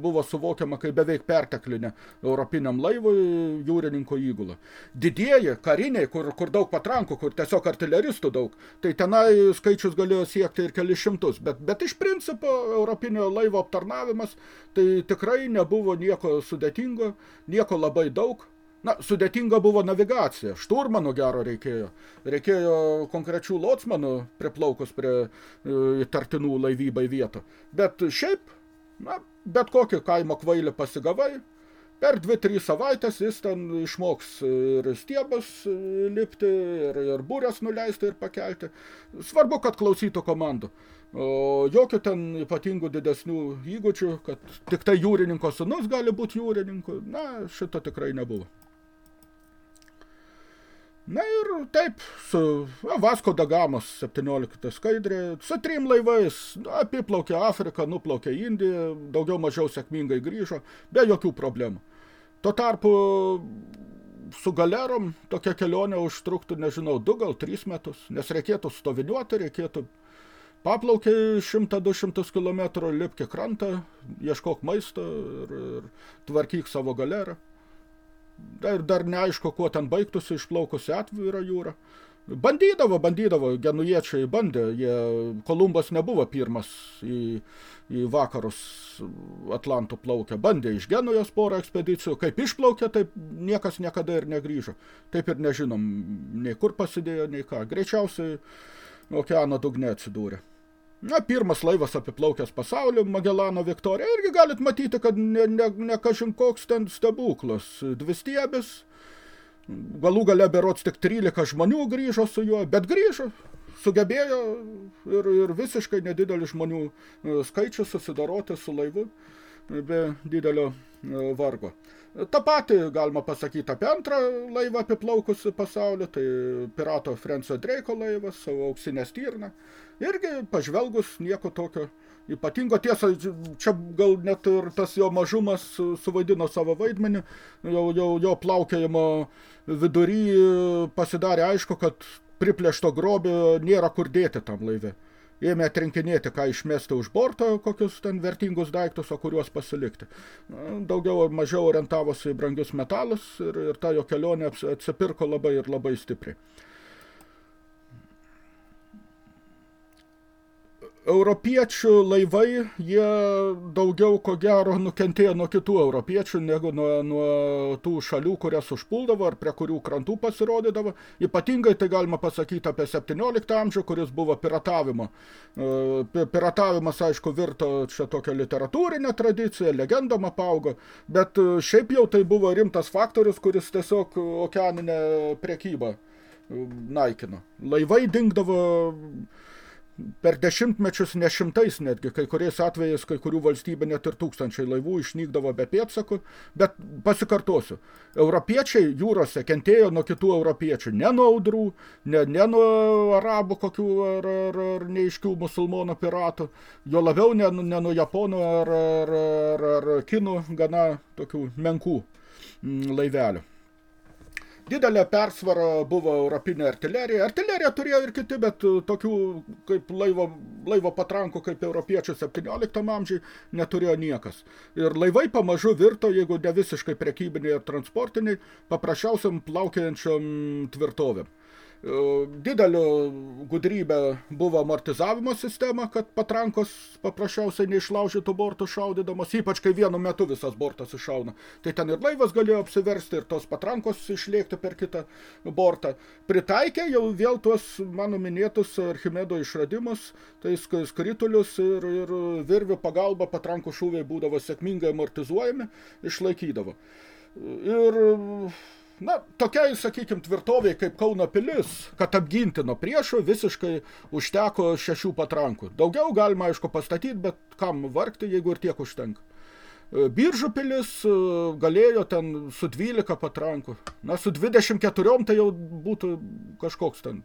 buvo suvokiama kaip beveik perteklinė europiniam laivui jūrininko įgula. Didieji kariniai, kur, kur daug patrankų, kur tiesiog artileristų daug, tai tenai skaičius galėjo siekti ir kelis šimtus, bet, bet iš principo europinio laivo aptarnavimas tai tikrai nebuvo nieko sudėtingo, nieko labai daug, Na, sudėtinga buvo navigacija. Šturmanų gero reikėjo. Reikėjo konkrečių lotsmanų priplaukus prie e, tartinų laivybai vietų. Bet šiaip, na, bet kokį kaimo kvailį pasigavai, per 2-3 savaitės jis ten išmoks ir stiebas lipti, ir, ir būrės nuleisti ir pakelti. Svarbu, kad klausytų komandų. O jokių ten ypatingų didesnių įgūdžių, kad tik tai jūrininko sunus gali būti jūrininku, na, šito tikrai nebuvo. Na ir taip, su na, Vasko da Gamos 17 skaidrė, su trim laivais apiplaukė Afriką, nuplaukė Indiją, daugiau mažiau sėkmingai grįžo, be jokių problemų. Tuo tarpu su galerom tokia kelionė užtruktų, nežinau, du gal tris metus, nes reikėtų stoviniuoti, reikėtų Paplaukiai 100-200 km, lipki krantą, ieškok maisto ir, ir tvarkyk savo galerą. Dar, dar neaišku, kuo ten baigtųsi išplaukusi atvirą jūrą. Bandydavo, bandydavo, genujiečiai bandė, jie, Kolumbas nebuvo pirmas į, į vakarus Atlantų plaukę, bandė iš Genujos porą ekspedicijų, kaip išplaukė, taip niekas niekada ir negrįžo. Taip ir nežinom, nei kur pasidėjo, nei ką. Greičiausiai okeano dugne atsidūrė. Na, pirmas laivas apiplaukęs pasaulį, Magelano Viktorija, irgi galit matyti, kad ne, ne, ne kažin koks ten stebuklas. Dvi stiebis, galų gale berots tik 13 žmonių grįžo su juo, bet grįžo, sugebėjo ir, ir visiškai nedidelis žmonių e, skaičius susidaroti su laivu be didelio e, vargo. Ta pati galima pasakyti apie antrą laivą apiplaukusi pasaulį, tai pirato Frenso Dreiko laivas, savo auksinę styrną. Irgi pažvelgus nieko tokio ypatingo. Tiesa, čia gal net ir tas jo mažumas suvaidino savo vaidmenį, jau, jau, jo plaukėjimo vidury pasidarė aišku, kad priplėšto grobio nėra kur dėti tam laive ėmė atrinkinėti, ką išmesti už borto, kokius ten vertingus daiktus, o kuriuos pasilikti. Daugiau ar mažiau orientavosi į brangius metalus ir, ir ta jo kelionė atsipirko labai ir labai stipriai. Europiečių laivai, jie daugiau ko gero nukentėjo nuo kitų europiečių, negu nuo, nuo tų šalių, kurias užpuldavo ar prie kurių krantų pasirodydavo. Ypatingai tai galima pasakyti apie 17 amžių, kuris buvo piratavimo. E, piratavimas, aišku, virto čia tokią literatūrinę tradiciją, legendom apaugo, bet e, šiaip jau tai buvo rimtas faktorius, kuris tiesiog okeaninę priekybą e, naikino. Laivai dingdavo per dešimtmečius ne šimtais netgi, kai kuriais atvejais, kai kurių valstybė net ir tūkstančiai laivų išnykdavo be pėdsakų, bet pasikartosiu, europiečiai jūrose kentėjo nuo kitų europiečių, ne nuo audrų, ne, ne nuo arabų kokių ar, ar, ar neiškių musulmonų piratų, jo labiau ne, ne nuo japonų ar, ar, ar, ar kinų gana tokių menkų mm, laivelių. Didelė persvara buvo europinė artilerija. Artilerija turėjo ir kiti, bet tokių kaip laivo, laivo patrankų kaip europiečių 17 amžiai neturėjo niekas. Ir laivai pamažu virto, jeigu ne visiškai prekybiniai ir transportiniai, paprasčiausiam plaukėjančiam tvirtovėm. Didelio gudrybė buvo amortizavimo sistema, kad patrankos paprasčiausiai neišlaužytų bortų šaudydamos, ypač kai vienu metu visas bortas iššauna. Tai ten ir laivas galėjo apsiversti, ir tos patrankos išlėkti per kitą bortą. Pritaikė jau vėl tuos mano minėtus Archimedo išradimus, tai skritulius ir, ir virvių pagalba patrankų šūviai būdavo sėkmingai amortizuojami, išlaikydavo. Ir na, tokiai, sakykime, tvirtoviai kaip Kauno pilis, kad apginti nuo priešų visiškai užteko šešių patrankų. Daugiau galima, aišku, pastatyti, bet kam vargti, jeigu ir tiek užtenka. E, biržų pilis e, galėjo ten su 12 patrankų. Na, su 24 tai jau būtų kažkoks ten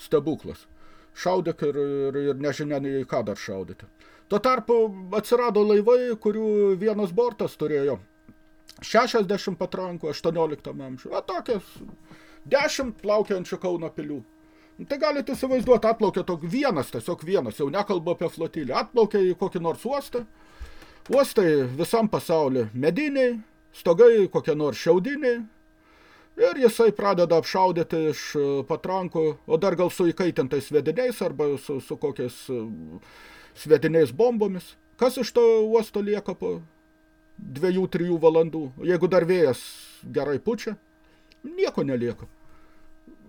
stebuklas. Šaudyk ir, ir, ir nežinia, į ką dar šaudyti. Tuo tarpu atsirado laivai, kurių vienas bortas turėjo 60 patrankų 18 amžių. O tokias 10 plaukiančių Kauno pilių. Tai galite įsivaizduoti, atplaukė tok vienas, tiesiog vienas, jau nekalbu apie flotilį. Atplaukė į kokį nors uostą. Uostai visam pasauliu mediniai, stogai kokie nors šiaudiniai. Ir jisai pradeda apšaudyti iš patrankų, o dar gal su įkaitintais svediniais arba su, su kokiais svediniais bombomis. Kas iš to uosto lieka po dviejų, trijų valandų. Jeigu dar vėjas gerai pučia, nieko nelieka.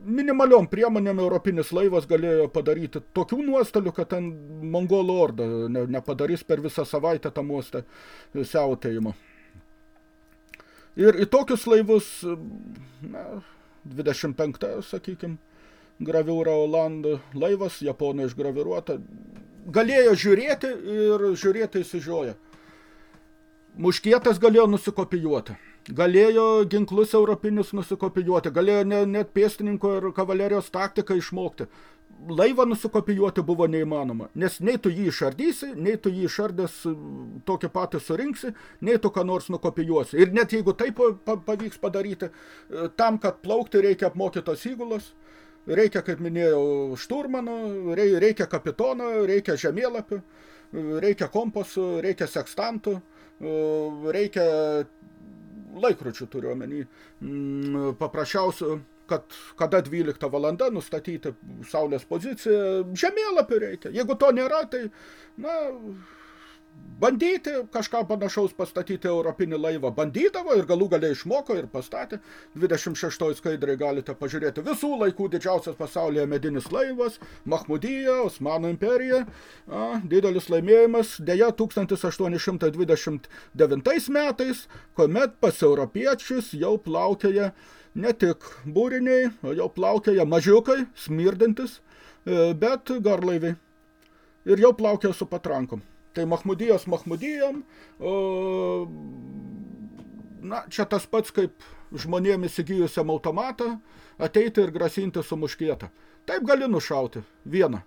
Minimaliom priemonėm europinis laivas galėjo padaryti tokių nuostolių, kad ten mongolų orda ne, nepadarys per visą savaitę tą uostą siautėjimo. Ir į tokius laivus, na, 25, sakykim, graviūra Olandų laivas, Japonų išgraviruota, galėjo žiūrėti ir žiūrėti įsižioja. Muškietas galėjo nusikopijuoti. Galėjo ginklus europinius nusikopijuoti. Galėjo ne, net pėstininko ir kavalerijos taktiką išmokti. Laivą nusikopijuoti buvo neįmanoma. Nes nei tu jį išardysi, nei tu jį išardęs tokį patį surinksi, nei tu ką nors nukopijuosi. Ir net jeigu taip pavyks padaryti, tam, kad plaukti reikia apmokytos įgulos, reikia, kaip minėjau, šturmano, reikia kapitono, reikia žemėlapių, reikia kompasų, reikia sekstantų, reikia laikrodžių turiu omeny, mm, paprasčiausių, kad kada 12 valanda nustatyti saulės poziciją, žemėlapį reikia. Jeigu to nėra, tai, na, bandyti kažką panašaus pastatyti europinį laivą. Bandydavo ir galų galiai išmoko ir pastatė. 26 skaidrai galite pažiūrėti visų laikų didžiausias pasaulyje medinis laivas, Mahmudija, Osmanų imperija. A, didelis laimėjimas, dėja 1829 metais, kuomet pas europiečius jau plaukėja ne tik būriniai, jau plaukėja mažiukai, smirdantis, e, bet garlaiviai. Ir jau plaukė su patrankom. Tai Mahmudijos Mahmudijom, na, čia tas pats kaip žmonėm įsigijusiam automatą ateiti ir grasinti su muškieta. Taip gali nušauti vieną,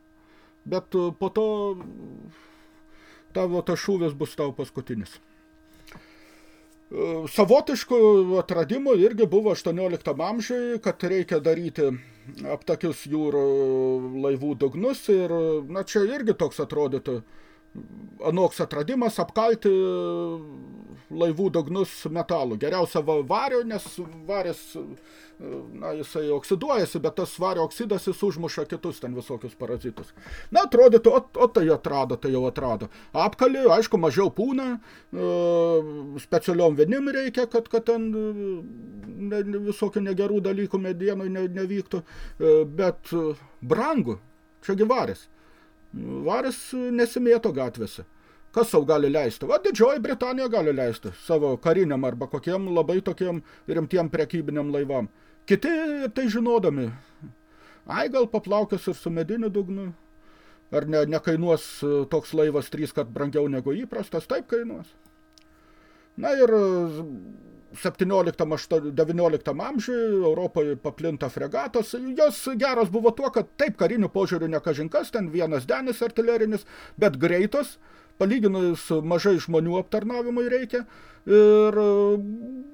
bet po to tavo tas šūvis bus tau paskutinis. Savotiškų atradimų irgi buvo 18 amžiui, kad reikia daryti aptakius jūrų laivų dugnus ir, na, čia irgi toks atrodytų, anoks atradimas apkalti laivų dugnus metalų. Geriausia vario, nes varis, na, jisai oksiduojasi, bet tas vario oksidas jis užmuša kitus ten visokius parazitus. Na, atrodytų, o, o tai atrado, tai jau atrado. Apkali, aišku, mažiau pūna, e, specialiom vienim reikia, kad, kad ten ne, visokių negerų dalykų medienui ne, nevyktų, e, bet brangu, čia gyvaris. Varis nesimėto gatvėse. Kas sau gali leisti? Va, didžioji Britanija gali leisti savo kariniam arba kokiem labai tokiem rimtiem prekybiniam laivam. Kiti tai žinodami. Ai, gal paplaukės ir su mediniu dugnu. Ar ne, nekainuos toks laivas trys kart brangiau negu įprastas? Taip kainuos. Na ir 17-19 amžiui Europoje paplinta fregatos. Jos geros buvo tuo, kad taip karinių požiūrių nekažinkas, ten vienas denis artilerinis, bet greitos, palyginus mažai žmonių aptarnavimui reikia ir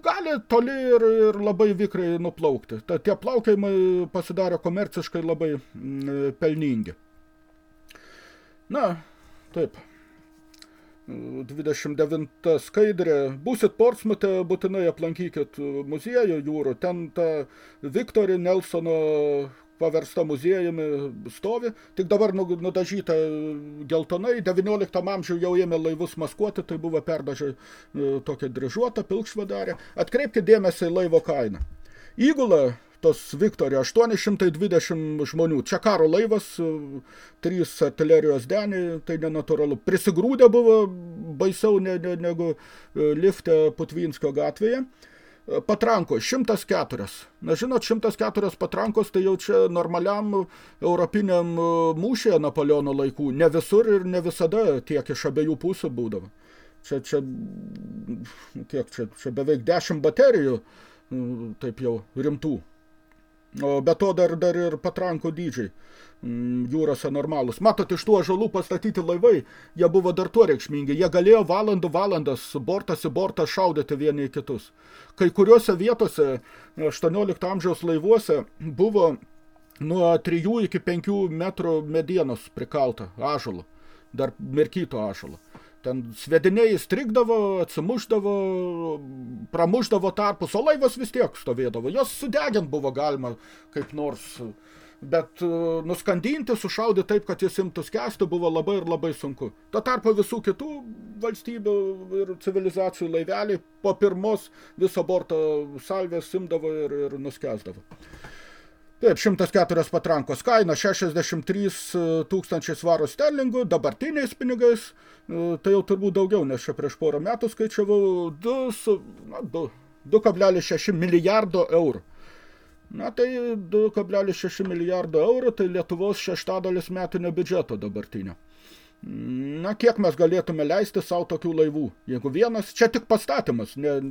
gali toli ir, ir labai vikrai nuplaukti. Ta, tie plaukėjimai pasidarė komerciškai labai mm, pelningi. Na, taip. 29 skaidrė. Būsit Portsmute, būtinai aplankykit muziejų jūrų. Ten ta Viktori Nelsono paversta muziejumi stovi, tik dabar nu, nudažyta geltonai, 19 amžių jau ėmė laivus maskuoti, tai buvo perdažai e, tokia dryžuota, pilkšva darė. Atkreipkite dėmesį į laivo kainą. Įgula tos Viktorio 820 žmonių. Čia karo laivas, trys artilerijos deniai, tai nenatūralu. Prisigrūdę buvo baisiau ne, ne, negu e, lifte Putvinskio gatvėje. E, patrankos 104. Na, žinot, 104 patrankos tai jau čia normaliam europiniam e, mūšėje Napoleono laikų. Ne visur ir ne visada tiek iš abiejų pusių būdavo. Čia, čia, kiek čia, čia beveik 10 baterijų, taip jau rimtų. O be to dar, dar ir patrankų dydžiai mm, jūrose normalus. Matot, iš tų ažalų pastatyti laivai, jie buvo dar tuo reikšmingi. Jie galėjo valandų valandas bortas į bortą šaudyti vieni į kitus. Kai kuriuose vietose 18 amžiaus laivuose buvo nuo 3 iki 5 metrų medienos prikalta ažalo, dar mirkyto ažalo. Ten svediniai strigdavo, atsimušdavo, pramušdavo tarpus, o laivas vis tiek stovėdavo. Jos sudegint buvo galima kaip nors, bet e, nuskandinti, sušaudyti taip, kad jis imtų skęsti, buvo labai ir labai sunku. Tuo tarpu visų kitų valstybių ir civilizacijų laiveliai po pirmos viso borto salvės imdavo ir, ir nuskęsdavo. Taip, 104 patrankos kaina, 63 e, tūkstančiai svarų sterlingų, dabartiniais pinigais, e, tai jau turbūt daugiau, nes čia prieš porą metų skaičiavau 2,6 milijardo eurų. Na tai 2,6 milijardo eurų, tai Lietuvos šeštadalis metinio biudžeto dabartinio. Na, kiek mes galėtume leisti savo tokių laivų? Jeigu vienas, čia tik pastatymas, ne, e,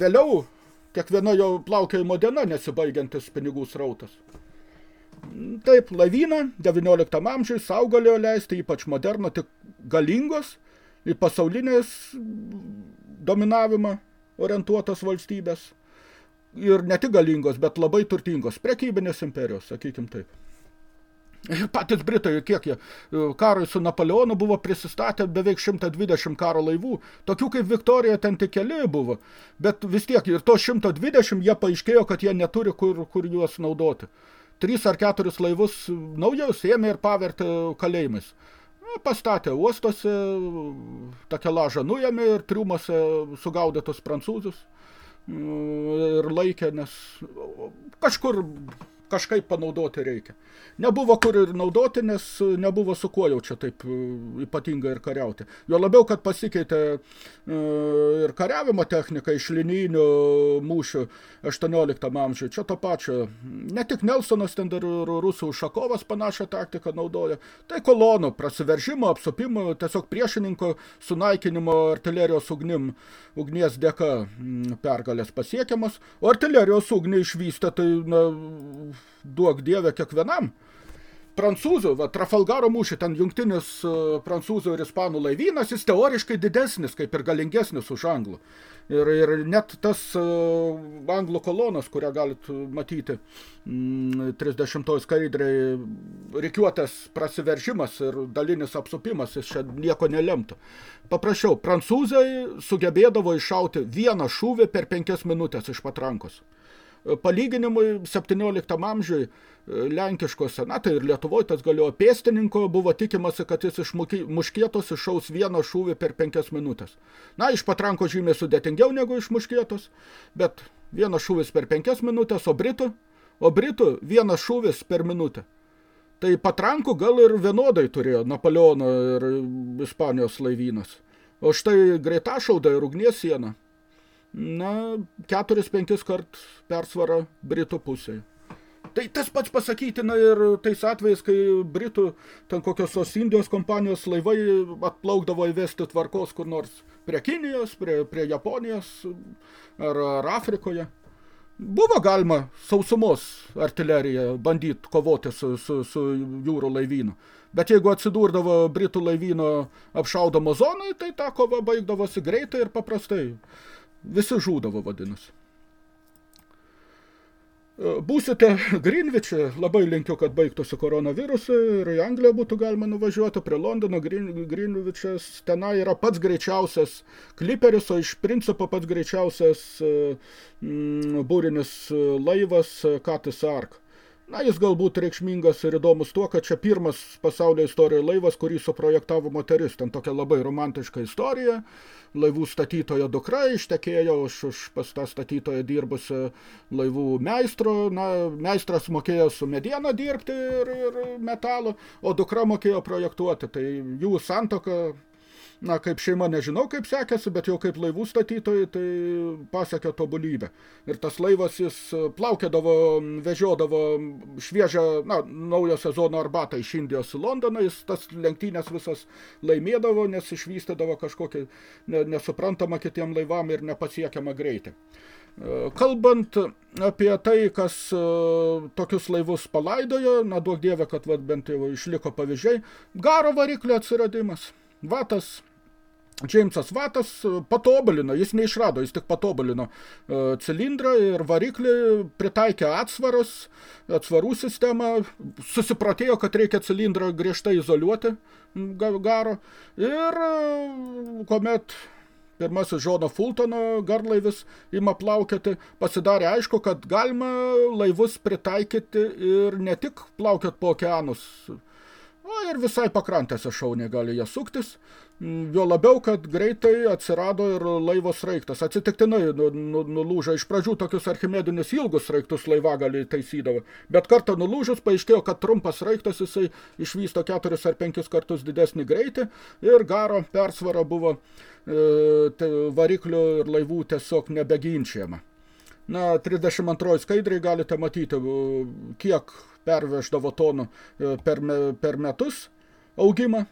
vėliau kiekviena jo plaukiojimo diena nesibaigiantis pinigų srautas. Taip, lavyną 19 amžiui sau galėjo leisti, ypač moderno, tik galingos į pasaulinės dominavimą orientuotas valstybės. ir ne tik galingos, bet labai turtingos. Prekybinės imperijos, sakykim taip. Patys Britai, kiek jie karui su Napoleonu buvo prisistatę beveik 120 karo laivų. Tokių kaip Viktorija ten tik keli buvo. Bet vis tiek ir to 120 jie paaiškėjo, kad jie neturi kur, kur juos naudoti. Tris ar keturis laivus naujus ėmė ir pavertė kalėjimais. Pastatė uostose, takelažą nuėmė ir triumose sugaudytus prancūzus ir laikė, nes kažkur kažkaip panaudoti reikia. Nebuvo kur ir naudoti, nes nebuvo su kuo jau čia taip e, ypatingai ir kariauti. Jo labiau, kad pasikeitė e, ir kariavimo technika iš linijinių mūšių 18 amžiuje. Čia to pačio. Ne tik Nelsonas, ten dar ir rusų Šakovas panašią taktiką naudoja. Tai kolonų prasiveržimo, apsupimo, tiesiog priešininko sunaikinimo artilerijos ugnim, ugnies dėka pergalės pasiekiamas. O artilerijos ugnį išvystė, tai na, duok dievę kiekvienam. Prancūzų, va, Trafalgaro mūšį, ten jungtinis uh, prancūzų ir ispanų laivynas, jis teoriškai didesnis, kaip ir galingesnis už anglų. Ir, ir net tas uh, anglų kolonas, kurią galit matyti mm, 30 skaidriai, reikiuotas prasiveržimas ir dalinis apsupimas, jis čia nieko nelemtų. Paprašiau, prancūzai sugebėdavo iššauti vieną šūvį per penkias minutės iš patrankos. Palyginimui 17 amžiui e, lenkiškose, na tai ir Lietuvoje tas galėjo pėstininko, buvo tikimasi, kad jis iš muškietos iššaus vieną šūvį per penkias minutės. Na, iš patranko žymiai sudėtingiau negu iš muškietos, bet vienas šūvis per penkias minutės, o Britų, o Britų vienas šūvis per minutę. Tai patrankų gal ir vienodai turėjo Napoleono ir Ispanijos laivynas. O štai greitašauda ir ugnies siena – na, keturis, penkis kart persvara Britų pusėje. Tai tas pats pasakytina ir tais atvejais, kai Britų, ten kokios tos Indijos kompanijos laivai atplaukdavo įvesti tvarkos kur nors prie Kinijos, prie, prie Japonijos ar, ar Afrikoje. Buvo galima sausumos artileriją bandyti kovoti su, su, su jūrų laivynu. Bet jeigu atsidurdavo Britų laivyno apšaudomo zonai, tai ta kova baigdavosi greitai ir paprastai. Visi žūdavo vadinasi. E, būsite Greenwich'e, labai linkiu, kad baigtųsi koronavirusą ir į Angliją būtų galima nuvažiuoti prie Londono. Green, Greenwich'as tenai yra pats greičiausias kliperis, o iš principo pats greičiausias mm, būrinis laivas Katis Ark. Na, jis galbūt reikšmingas ir įdomus tuo, kad čia pirmas pasaulio istorijoje laivas, kurį suprojektavo moteris. Ten tokia labai romantiška istorija. Laivų statytojo dukra ištekėjo už, už pas tą statytoją dirbusią laivų meistro. Na, meistras mokėjo su mediena dirbti ir, ir metalo, o dukra mokėjo projektuoti. Tai jų santoka na, kaip šeima nežinau, kaip sekėsi, bet jau kaip laivų statytojai, tai pasiekė tobulybę. Ir tas laivas jis plaukėdavo, vežiodavo šviežią, na, naujo sezono arbatą iš Indijos į Londoną, jis tas lenktynės visas laimėdavo, nes išvystydavo kažkokį nesuprantamą kitiem laivam ir nepasiekiamą greitį. Kalbant apie tai, kas tokius laivus palaidojo, na duok dievė, kad vat, bent jau išliko pavyzdžiai, garo variklio atsiradimas. Vatas Džeimsas Vatas patobulino, jis neišrado, jis tik patobulino uh, cilindrą ir variklį, pritaikė atsvaras, atsvarų sistemą, susiprotėjo, kad reikia cilindrą griežtai izoliuoti garo. Ir uh, kuomet pirmasis Žono Fultono garlaivis ima plaukioti, pasidarė aišku, kad galima laivus pritaikyti ir ne tik plaukiot po okeanus, O ir visai pakrantėse šauniai gali jie suktis, jo labiau, kad greitai atsirado ir laivo sraigtas. Atsitiktinai nu, nu, nulūžo iš pradžių tokius archimedinius ilgus sraigtus laivagalį taisydavo, bet kartą nulūžus paaiškėjo, kad trumpas sraigtas jisai išvysto keturis ar penkis kartus didesnį greitį ir garo persvara buvo e, variklių ir laivų tiesiog nebeginčiama. Na, 32 skaidriai galite matyti, kiek perveždavo tonų e, per, per metus augimą.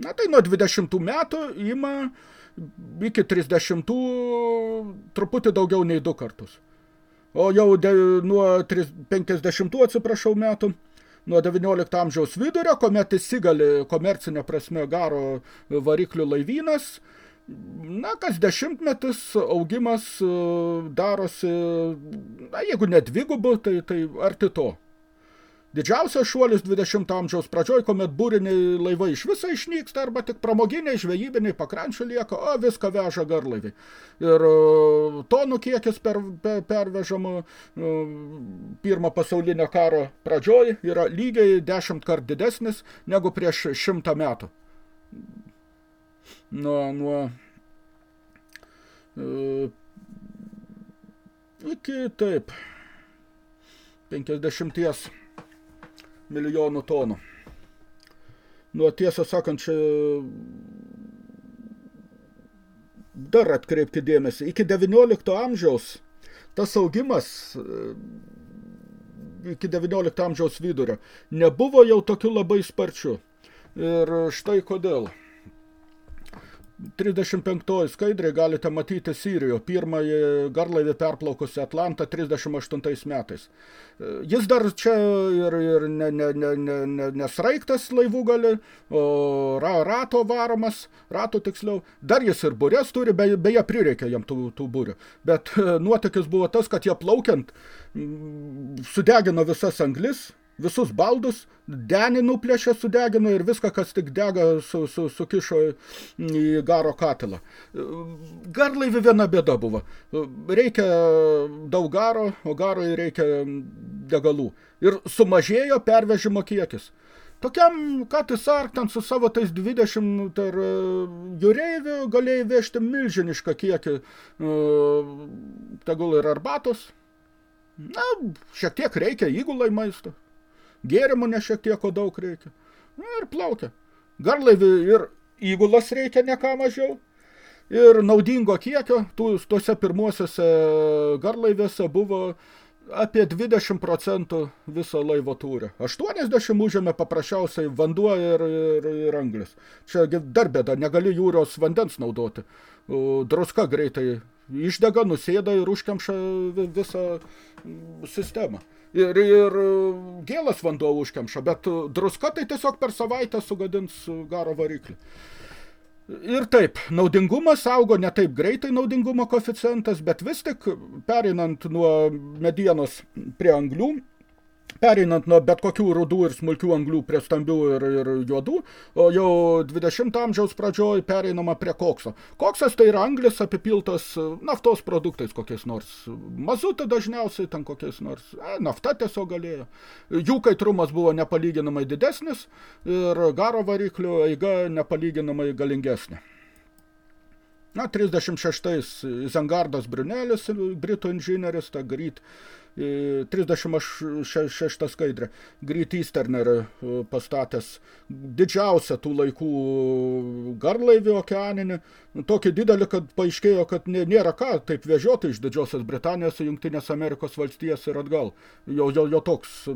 Na tai nuo 20 metų ima iki 30 truputį daugiau nei du kartus. O jau de, nuo 50 atsiprašau metų, nuo 19 amžiaus vidurio, kuomet įsigali komercinė prasme garo variklių laivynas, na, kas dešimtmetis augimas e, darosi, na, jeigu ne dvigubu, tai, tai arti to. Didžiausias šuolis 20 amžiaus pradžioj, kuomet būriniai laivai iš viso išnyksta, arba tik pramoginiai, žvejybiniai pakrančių lieka, o viską veža garlaiviai. Ir e, tonų kiekis per, per, pervežamų e, pirmo pasaulinio karo pradžioj yra lygiai 10 kart didesnis negu prieš šimtą metų. Nuo, nuo e, iki taip 50 milijonų tonų. Nu, tiesą sakant, čia dar atkreipti dėmesį. Iki 19 amžiaus tas augimas iki 19 amžiaus vidurio nebuvo jau tokiu labai sparčiu. Ir štai kodėl. 35 skaidrė galite matyti Sirijo, pirmąjį garlaivį perplaukusi Atlantą 38 metais. Jis dar čia ir, ir ne, ne, ne, ne, ne, nesraigtas laivų gali, o ra, rato varomas, rato tiksliau. Dar jis ir burės turi, be, beje prireikė jam tų, tų būrių. Bet nuotykis buvo tas, kad jie plaukiant sudegino visas anglis, visus baldus, denį nuplėšė, sudegino ir viską, kas tik dega, su, su, sukišo į garo katilą. Garlaivi viena bėda buvo. Reikia daug garo, o garui reikia degalų. Ir sumažėjo pervežimo kiekis. Tokiam Katis Ark ten su savo tais 20 tar, jūreivių galėjai vežti milžinišką kiekį, tegul ir arbatos. Na, šiek tiek reikia įgulai maisto gėrimų ne šiek tiek, o daug reikia. Na ir plaukia. Garlaivį ir įgulas reikia ne ką mažiau. Ir naudingo kiekio, tų, tuose pirmuosiuose garlaivėse buvo apie 20 procentų viso laivo tūrio. 80 užėmė paprasčiausiai vanduo ir, ir, ir anglis. Čia dar bėda, negali jūros vandens naudoti. Druska greitai išdega, nusėda ir užkemša visą sistemą ir, ir gėlas vanduo užkemša, bet druska tai tiesiog per savaitę sugadins garo variklį. Ir taip, naudingumas augo ne taip greitai naudingumo koficientas, bet vis tik perinant nuo medienos prie anglių, Pereinant nuo bet kokių rudų ir smulkių anglių prie stambių ir, ir juodų, o jau 20 amžiaus pradžioj pereinama prie kokso. Koksas tai yra anglis apipiltas naftos produktais kokiais nors. Mazutą dažniausiai ten kokiais nors. E, nafta tiesiog galėjo. Jų kaitrumas buvo nepalyginamai didesnis ir garo variklių eiga nepalyginamai galingesnė. Na, 36 Zengardas Brunelis, britų inžinieris, ta Gryt 36 skaidrė. Great Easterner e, pastatęs didžiausią tų laikų garlaivį okeaninį, tokį didelį, kad paaiškėjo, kad nėra ką taip vežioti iš Didžiosios Britanijos į Jungtinės Amerikos valstijas ir atgal. Jo, jo, jo toks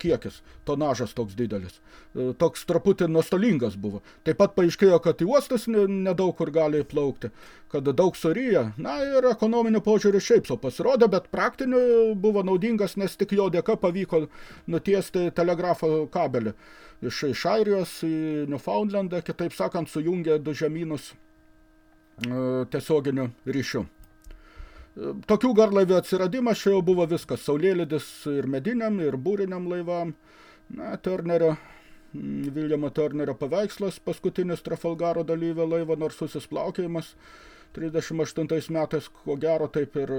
kiekis, tonažas toks didelis. E, toks truputį nuostolingas buvo. Taip pat paaiškėjo, kad į uostus nedaug kur gali plaukti, kad daug suryja. Na ir ekonominių požiūrių šiaip sau pasirodė, bet praktiniu buvo naudingas, nes tik jo dėka pavyko nutiesti telegrafo kabelį iš, iš Airijos į Newfoundlandą, kitaip sakant, sujungė du žemynus e, tiesioginiu ryšiu. Tokių garlaivių atsiradimas čia jau buvo viskas. Saulėlydis ir mediniam, ir būriniam laivam. Na, Turnerio, Viljamo Turnerio paveikslas, paskutinis Trafalgaro dalyvio laivo narsusis plaukėjimas. 38 metais, ko gero, taip ir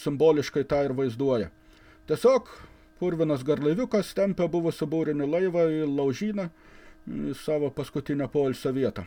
simboliškai tą ir vaizduoja. Tiesiog purvinas garlaiviukas tempia buvusi būrinį laivą į laužyną į savo paskutinę poilsio vietą.